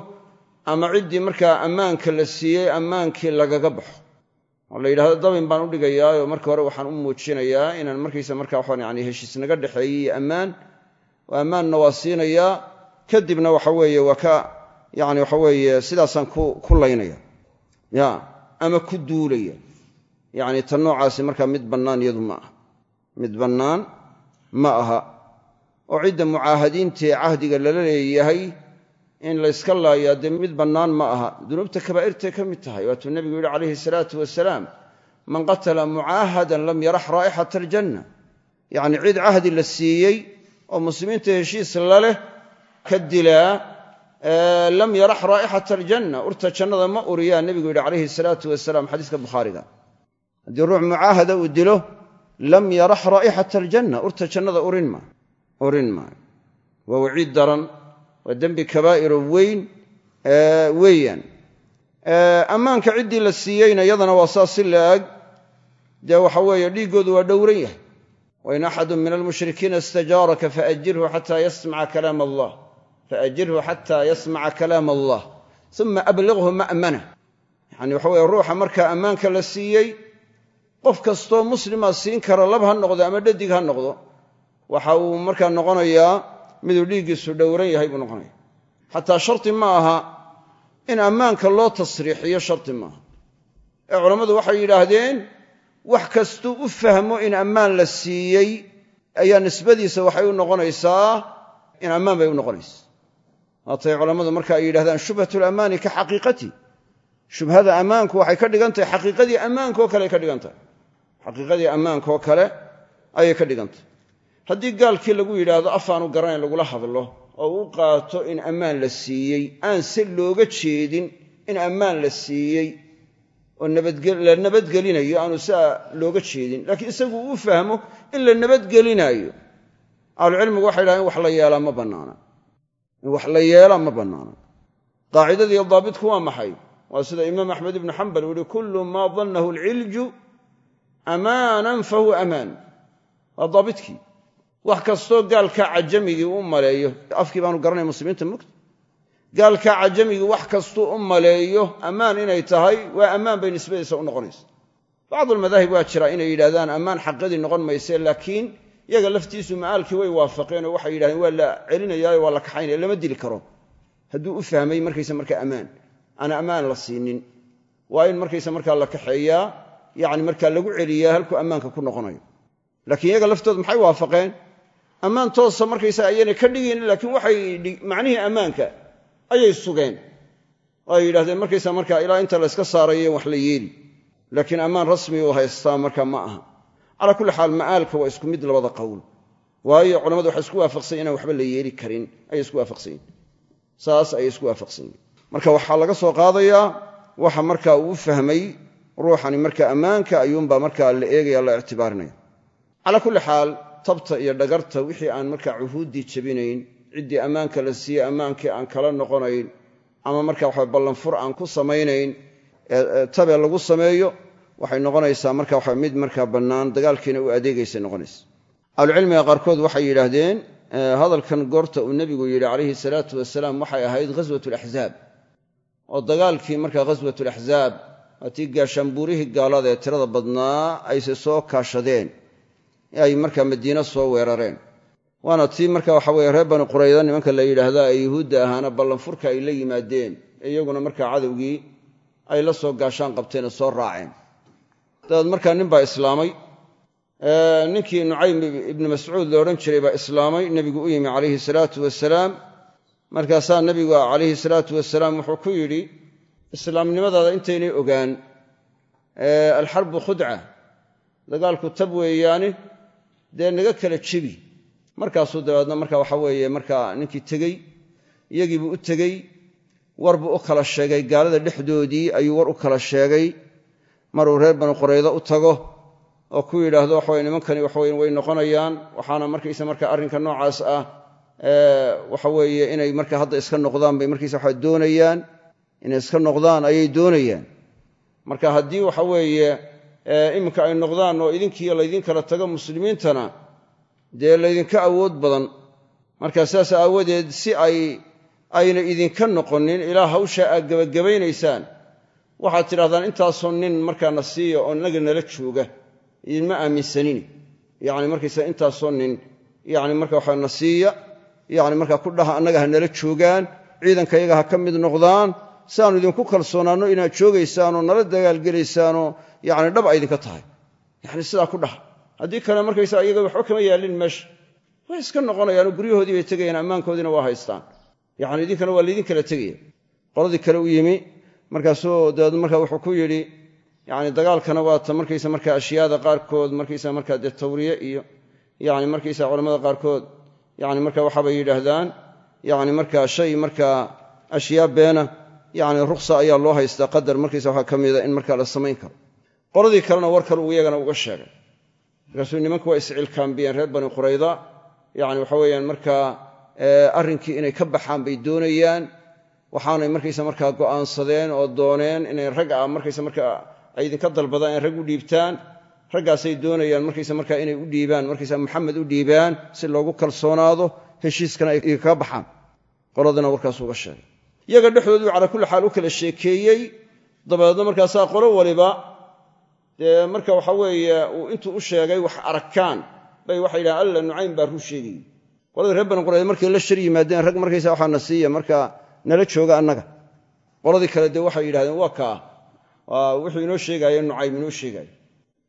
ama ciddii markaa ammaanka la siiyey ammaankii lagaga baxo oo la yidhahdo dabin baan u dhigayaaoo marka hore waxaan u muujinayaa inaan markaysa markaa waxaan yani heshiis naga dhexeeyey ammaan oo ammaanna waa siinayaa. Kadibna waxa weeye waa ka yani waxa weeye sidaasaan ku laynaya ya ama ku duulaya. Yacni ta noocaasi markaa mid bannaan iyadu ma aha. Mid bannaan ma aha. Oo cidda mucaahadiintaee cahdiga lala leeyahay in layska laayaa dee mid bannaan ma aha. Dunuubta kabaa'irtay ka mid tahay waatuu nebigu yidhi calayhi salaatu wasalaam man qatala mucaahadan lam yarax raa'ixata aljanna. Yacni cid cahdi la siiyey oo muslimiinta heshiis la leh ka dilaa lam yarax raa'ixata aljanna. Urta jannada ma uriyaa nebigu yidhi calayhi salaatu wasalaam xadiiska bukhaariga. Haddii ruux mucaahada uu dilo lam yarax raa'ixata aljanna. Urta jannada urin maa urin maayo waa waciid daran waa dembi kabaa'iro weyn weeyaan. Ammaanka ciddii la siiyeyna yadana waa saas si la-ag. Dee waxa weeye dhiiggoodu waa dhowran yahay. Wain axadun min almushrikiina istajaaraka faajirhu xataa yasmaca kalaam allah. Faajirhu xataa yasmaca kalaam allah. Uma abliqhu ma'manah yacani waxa weye ruuxa markaa ammaanka la siiyey qof kastoo muslima siin kara lab ha noqdo ama dhadig ha noqdo waxa uu markaa noqonayaa miduu dhiiggiisu dhowran yahay buu noqonaya. Xataa sharti ma aha in ammaanka loo tasriixiyo sharti maaha ee culammadu waxay yidhaahdeen wax kastuu u fahmo in ammaan la siiyey ayaa nisbadiisa waxay u noqonaysaa in ammaan bay u noqonaysa. Waatay culammadu marka ay yidhahdaan shubhat lamaani ka xaqiiqati. Shubhada ammaanku waxay ka dhigan tahay xaqiiqadii ammaankaoo kale ay ka dhigan tahay. Xaqiiqadii ammaankaoo kale ayay ka dhigan tahay haddii gaalkii lagu yidhaahdo afaanu garanayn lagula hadlo oo u qaato in ammaan la siiyey aan se looga jeedin in ammaan la siiyey oo la nabadgelinayo aanu saa looga jeedin. Laakiin isagu uu fahmo in la nabadgelinaayo ahlucilmigu waxay dhahan in wax la yeelaa ma bannaana. In wax la yeelaa ma bannaana. Qaacidadiiyo daabitku waa maxay? Waa sida imaam axmed ibnu xambal uu yihi kullu maa dannahu alcilju amaanan fahuwa amaan. Waa daabitkii wax kastoo gaalkaa cajamigii u maleeyo afkii baanu garanay muslimiinta mugta gaalkaa cajamigii wax kastuu u maleeyo ammaan inay tahay waa ammaan bay nisbadiisa u noqonaysa. Bacdulmadaahib waa jira inay yidhahdaan ammaan xaqadii noqon mayse laakiin iyaga laftiisu ma'aalkii way waafaqeen oo waxay yidhahdeen waa la celinayaayo waa la kaxaynaya lama dili karo. Hadduu u fahmay markaysa markaa ammaan. Aan ammaan la siinin. Waa in markaysa markaa la kaxeeyaa yacni markaa lagu celiyaa halkuu ammaanka ku noqonayo. Laakiin iyaga laftooda maxay waafaqeen ammaan toosa markaysa ayaynay ka dhigaynin laakiin waxay macnihii ammaanka ayay sugeen. Oo ay yidhahdeen markaysa markaa ilaa inta la yska saarayo wax la yeeli. Laakiin ammaan rasmi uu haystaa marka ma aha. Calaa kulli xaal ma'aalka waa isku mid labada qowl waayo culamadu waxay isku waafaqsan inaan waxba la yeeli karin. Ayay isku waafaqsan saas ayay isku waafaqsan marka waxaa laga soo qaadayaa waxa marka uu fahmay ruuxani marka ammaanka ayuunbaa markaa la eegaya la ictibaarinaya calaa kulli xaal tabta iyo dhagarta wixii aan markaa cuhuuddii jebinayn ciddii ammaanka la siiyey ammaankii aan kala noqonayn ama marka waxa ballanfur aan ku samaynayn tabe lagu sameeyo waxay noqonaysaa marka waxa mid markaa bannaan dagaalkiina u adeegaysay noqonaysa ahlucilmiga qaarkood waxay yidhaahdeen hadalkan goorta uu nebigu yidhi calayhi salaatu wasalaam waxay ahayd ghaswat alaxzaab oo dagaalkii markaa ghaswat alaxzaab waatii gaalada ee tirada badnaa ayse soo kaashadeen ay markaa madiine soo weerareen. Waana tii marka waxa weye reer bani qurayda nimanka la yidhaahda ee yuhuudda ahaana ballanfurka ay la yimaadeen ee iyaguna markaa cadowgii ay la soo gaashaan qabteen oo soo raaceen. Dabeed markaa nin baa islaamay. Ninkii nucaym ibnu mascuud la odhan jiray baa islaamay nebigu u yimi calayhi salaatu wasalaam markaasaa nebigu calayhi salaatu wasalaam wuxuu ku yidhi islaamnimadaada intaynay ogaan. Alxarbu khudca dagaalku tab weeyaane dee naga kala jebi. Markaasuu dabeedna marka waxa weeye markaa ninkii tegey iyagiibuu u tegey warbuu u kala sheegay gaalada dhexdoodii ayuu war u kala sheegay. Maruu reer banu quraydo u tago oo ku yidhaahdo waxaweye nimankani waxaweye way noqonayaan waxaana markaysa marka arrinka noocaas ah waxa weeye inay marka hadda iska noqdaan bay markaysa waxa doonayaan. Inay iska noqdaan ayay doonayaan. Marka haddii waxa weeye iminka ay noqdaan oo idinkiiyo laydin kala tago muslimiintana dee laydinka awood badan. Marka saas aawadeed si ay ayna idinka noqonin ilaa hawsha aad gebagabaynaysaan waxaad tidhahdaan intaasoo nin markaana siiya oo naga nala jooga idinma aaminsanin yani markaysa intaasoo nin yani marka waxa na siiya yani markaa ku dhaha annaga ha nala joogaan ciidanka iyaga ha ka mid noqdaan siaanu idinku kalsoonaanno inaad joogaysaanoo nala dagaalgelaysaanoo yani dhab a idinka tahay. Yani sidaa ku dhaha haddii kale markaysa iyaga waxba kama yaallin meesha way iska noqonayaanoo guryahoodii bay tegayaan ammaankoodiina waa haystaan. Yani idinkana waa laydin kala tegaya. Qoladii kale u yimi. Markaasuu dabeed marka wuxuu ku yidhi yani dagaalkana waata markaysa marka ashyaada qaarkood markaysa marka dee tawriye iyo yani markaysa culamada qaarkood yani marka waxaabay yidhaahdaan yani marka shay markaa ashyaa beena yani ruksa ayaa loo haystaa qadar markaysa waxaa ka mida in markaa la samayn karo qoladii kalena war kale uu iyagana uga sheegay. Markaasuu nimanku waa iscilkaambiyeen reer bani qurayda. Yani waxa weeyaan markaa arrinkii inay ka baxaan bay doonayaan. Waxaanay markaysa markaa go'aansadeen oo dooneen inay rag a markaysa markaa ay idinka dalbadaan in rag u dhiibtaan. Raggaasay doonayaan markaysa markaa inay u dhiibaan markaysa maxamed u dhiibaan si loogu kalsoonaado heshiiskana ay kaga baxaan. Qoladina warkaas uga sheegay. Iyaga dhexdooduu calaa kulli xaal u kala sheekeeyey. Dabeedna markaasaa qolo waliba marka waxa weeye uu intuu u sheegay wax arkaan bay waxay yidhahan alla nucaym baa ruu sheegayey qoladii reer bani qurayda la shar yimaadeen rag markaysa waxaa na siiya nala jooga annaga. Qoladii kale dee waxay yidhahdeen waa kaa wuxuu inoo sheegaaye nucaym inoo sheegaayo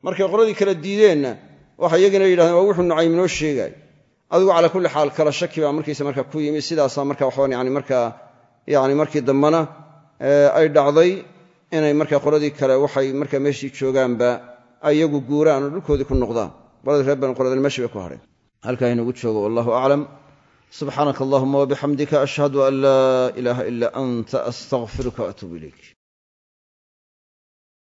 markay qoladii kale diideenna waxay iyagina yidhahdeen waa wuxuu nucaym inoo sheegaayo adigu calaa kulli xaal kala shaki baa markiisa marka ku yimi. Sidaasaa marka waxaan yani markaa yani markii dambena ay dhacday inay marka qoladii kale waxay marka meeshii joogaanba ay iyagu guuraan oo dhulkoodii ku noqdaan. Qoladii reer bani quraydana meeshii bay ku hadheen halkaa inagu joogo wallahu aclam. Subxaanaka allahuma wabixamdika ashhadu an laa ilaaha ilaa anta astaqfiruka waatuubu ilayk